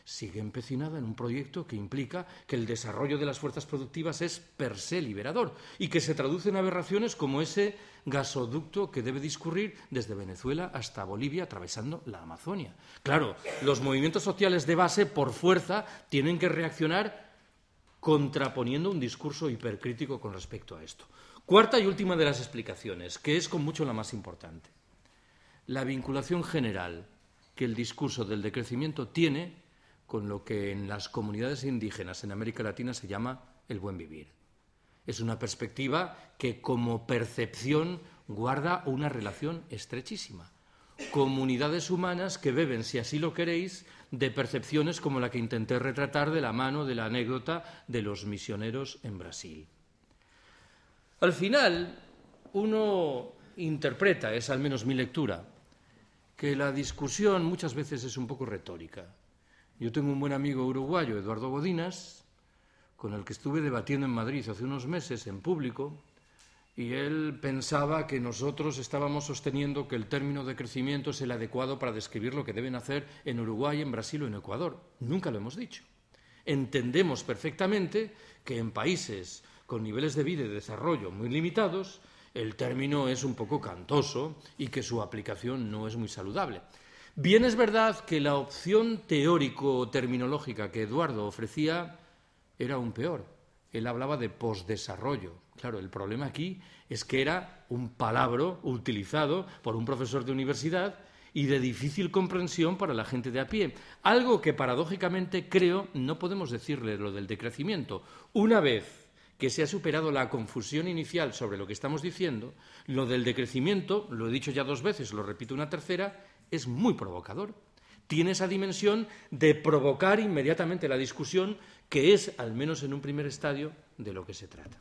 Sigue empecinada en un proyecto que implica que el desarrollo de las fuerzas productivas es per se liberador y que se traduce en aberraciones como ese gasoducto que debe discurrir desde Venezuela hasta Bolivia atravesando la Amazonia. Claro, los movimientos sociales de base, por fuerza, tienen que reaccionar contraponiendo un discurso hipercrítico con respecto a esto. Cuarta y última de las explicaciones, que es con mucho la más importante. La vinculación general que el discurso del decrecimiento tiene con lo que en las comunidades indígenas en América Latina se llama el buen vivir. Es una perspectiva que como percepción guarda una relación estrechísima. Comunidades humanas que beben, si así lo queréis, de percepciones como la que intenté retratar de la mano de la anécdota de los misioneros en Brasil. Al final, uno interpreta, es al menos mi lectura, que la discusión muchas veces es un poco retórica. Yo tengo un buen amigo uruguayo, Eduardo Godinas, con el que estuve debatiendo en Madrid hace unos meses en público, y él pensaba que nosotros estábamos sosteniendo que el término de crecimiento es el adecuado para describir lo que deben hacer en Uruguay, en Brasil o en Ecuador. Nunca lo hemos dicho. Entendemos perfectamente que en países con niveles de vida y desarrollo muy limitados, el término es un poco cantoso y que su aplicación no es muy saludable. Bien es verdad que la opción teórico-terminológica que Eduardo ofrecía era aún peor. Él hablaba de posdesarrollo. Claro, el problema aquí es que era un palabra utilizado por un profesor de universidad y de difícil comprensión para la gente de a pie. Algo que paradójicamente creo no podemos decirle lo del decrecimiento. Una vez que se ha superado la confusión inicial sobre lo que estamos diciendo, lo del decrecimiento, lo he dicho ya dos veces, lo repito una tercera, es muy provocador. Tiene esa dimensión de provocar inmediatamente la discusión, que es, al menos en un primer estadio, de lo que se trata.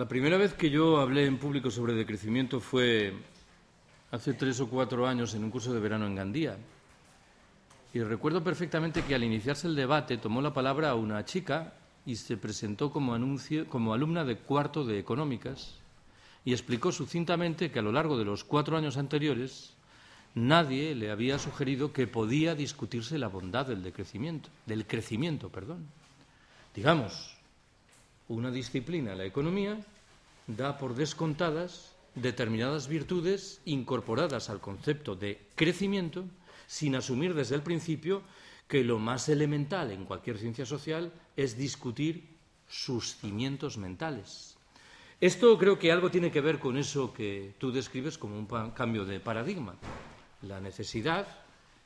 La primera vez que yo hablé en público sobre decrecimiento fue hace tres o cuatro años en un curso de verano en Gandía. Y recuerdo perfectamente que al iniciarse el debate tomó la palabra una chica y se presentó como, como alumna de cuarto de económicas y explicó sucintamente que a lo largo de los cuatro años anteriores nadie le había sugerido que podía discutirse la bondad del decrecimiento, del crecimiento, perdón. Digamos, una disciplina, la economía, da por descontadas determinadas virtudes incorporadas al concepto de crecimiento sin asumir desde el principio que lo más elemental en cualquier ciencia social es discutir sus cimientos mentales. Esto creo que algo tiene que ver con eso que tú describes como un cambio de paradigma, la necesidad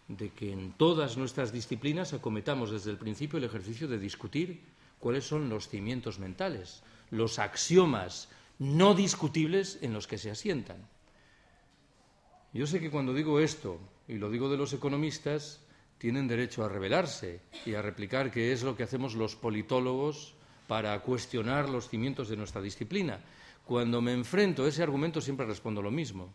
de que en todas nuestras disciplinas acometamos desde el principio el ejercicio de discutir cuáles son los cimientos mentales, los axiomas no discutibles en los que se asientan. Yo sé que cuando digo esto, y lo digo de los economistas, tienen derecho a rebelarse y a replicar qué es lo que hacemos los politólogos para cuestionar los cimientos de nuestra disciplina. Cuando me enfrento a ese argumento siempre respondo lo mismo.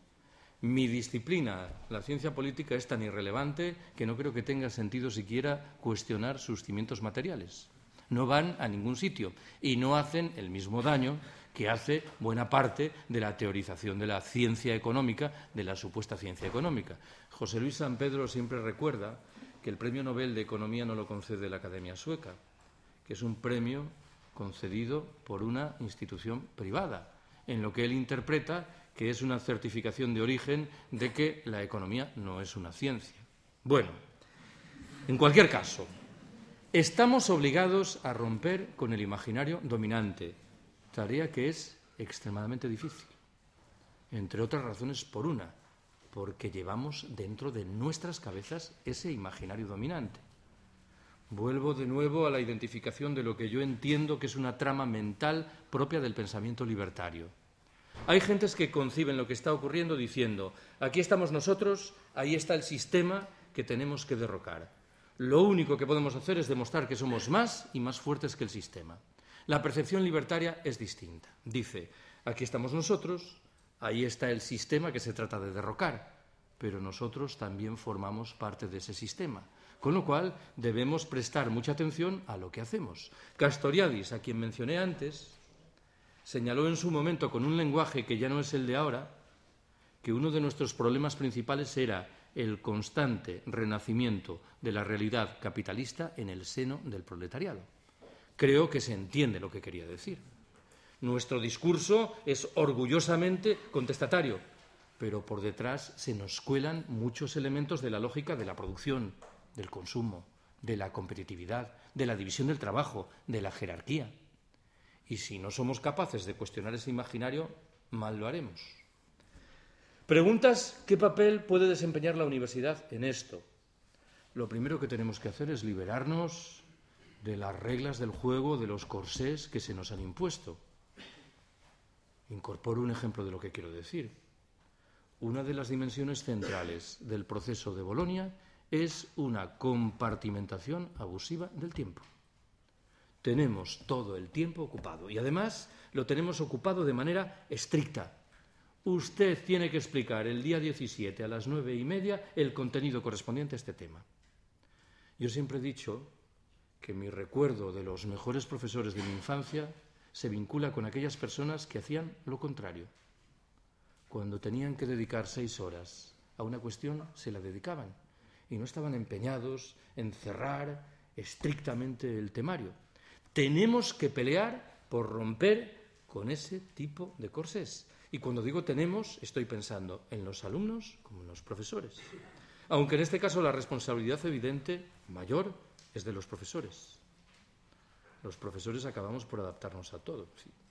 Mi disciplina, la ciencia política, es tan irrelevante que no creo que tenga sentido siquiera cuestionar sus cimientos materiales. No van a ningún sitio y no hacen el mismo daño que hace buena parte de la teorización de la ciencia económica, de la supuesta ciencia económica. José Luis San Pedro siempre recuerda que el Premio Nobel de Economía no lo concede la Academia Sueca, que es un premio concedido por una institución privada, en lo que él interpreta que es una certificación de origen de que la economía no es una ciencia. Bueno, en cualquier caso, estamos obligados a romper con el imaginario dominante, tarea que es extremadamente difícil, entre otras razones por una, porque llevamos dentro de nuestras cabezas ese imaginario dominante. Vuelvo de nuevo a la identificación de lo que yo entiendo que es una trama mental propia del pensamiento libertario. Hay gentes que conciben lo que está ocurriendo diciendo, aquí estamos nosotros, ahí está el sistema que tenemos que derrocar. Lo único que podemos hacer es demostrar que somos más y más fuertes que el sistema. La percepción libertaria es distinta. Dice, aquí estamos nosotros, ahí está el sistema que se trata de derrocar, pero nosotros también formamos parte de ese sistema. Con lo cual debemos prestar mucha atención a lo que hacemos. Castoriadis, a quien mencioné antes, señaló en su momento con un lenguaje que ya no es el de ahora, que uno de nuestros problemas principales era el constante renacimiento de la realidad capitalista en el seno del proletariado. Creo que se entiende lo que quería decir. Nuestro discurso es orgullosamente contestatario, pero por detrás se nos cuelan muchos elementos de la lógica de la producción, del consumo, de la competitividad, de la división del trabajo, de la jerarquía. Y si no somos capaces de cuestionar ese imaginario, mal lo haremos. Preguntas qué papel puede desempeñar la universidad en esto. Lo primero que tenemos que hacer es liberarnos de las reglas del juego, de los corsés que se nos han impuesto. Incorporo un ejemplo de lo que quiero decir. Una de las dimensiones centrales del proceso de Bolonia es una compartimentación abusiva del tiempo. Tenemos todo el tiempo ocupado y además lo tenemos ocupado de manera estricta. Usted tiene que explicar el día 17 a las nueve y media el contenido correspondiente a este tema. Yo siempre he dicho que mi recuerdo de los mejores profesores de mi infancia se vincula con aquellas personas que hacían lo contrario. Cuando tenían que dedicar seis horas a una cuestión, se la dedicaban y no estaban empeñados en cerrar estrictamente el temario. Tenemos que pelear por romper con ese tipo de corsés. Y cuando digo tenemos, estoy pensando en los alumnos como en los profesores. Aunque en este caso la responsabilidad evidente mayor es de los profesores. Los profesores acabamos por adaptarnos a todo.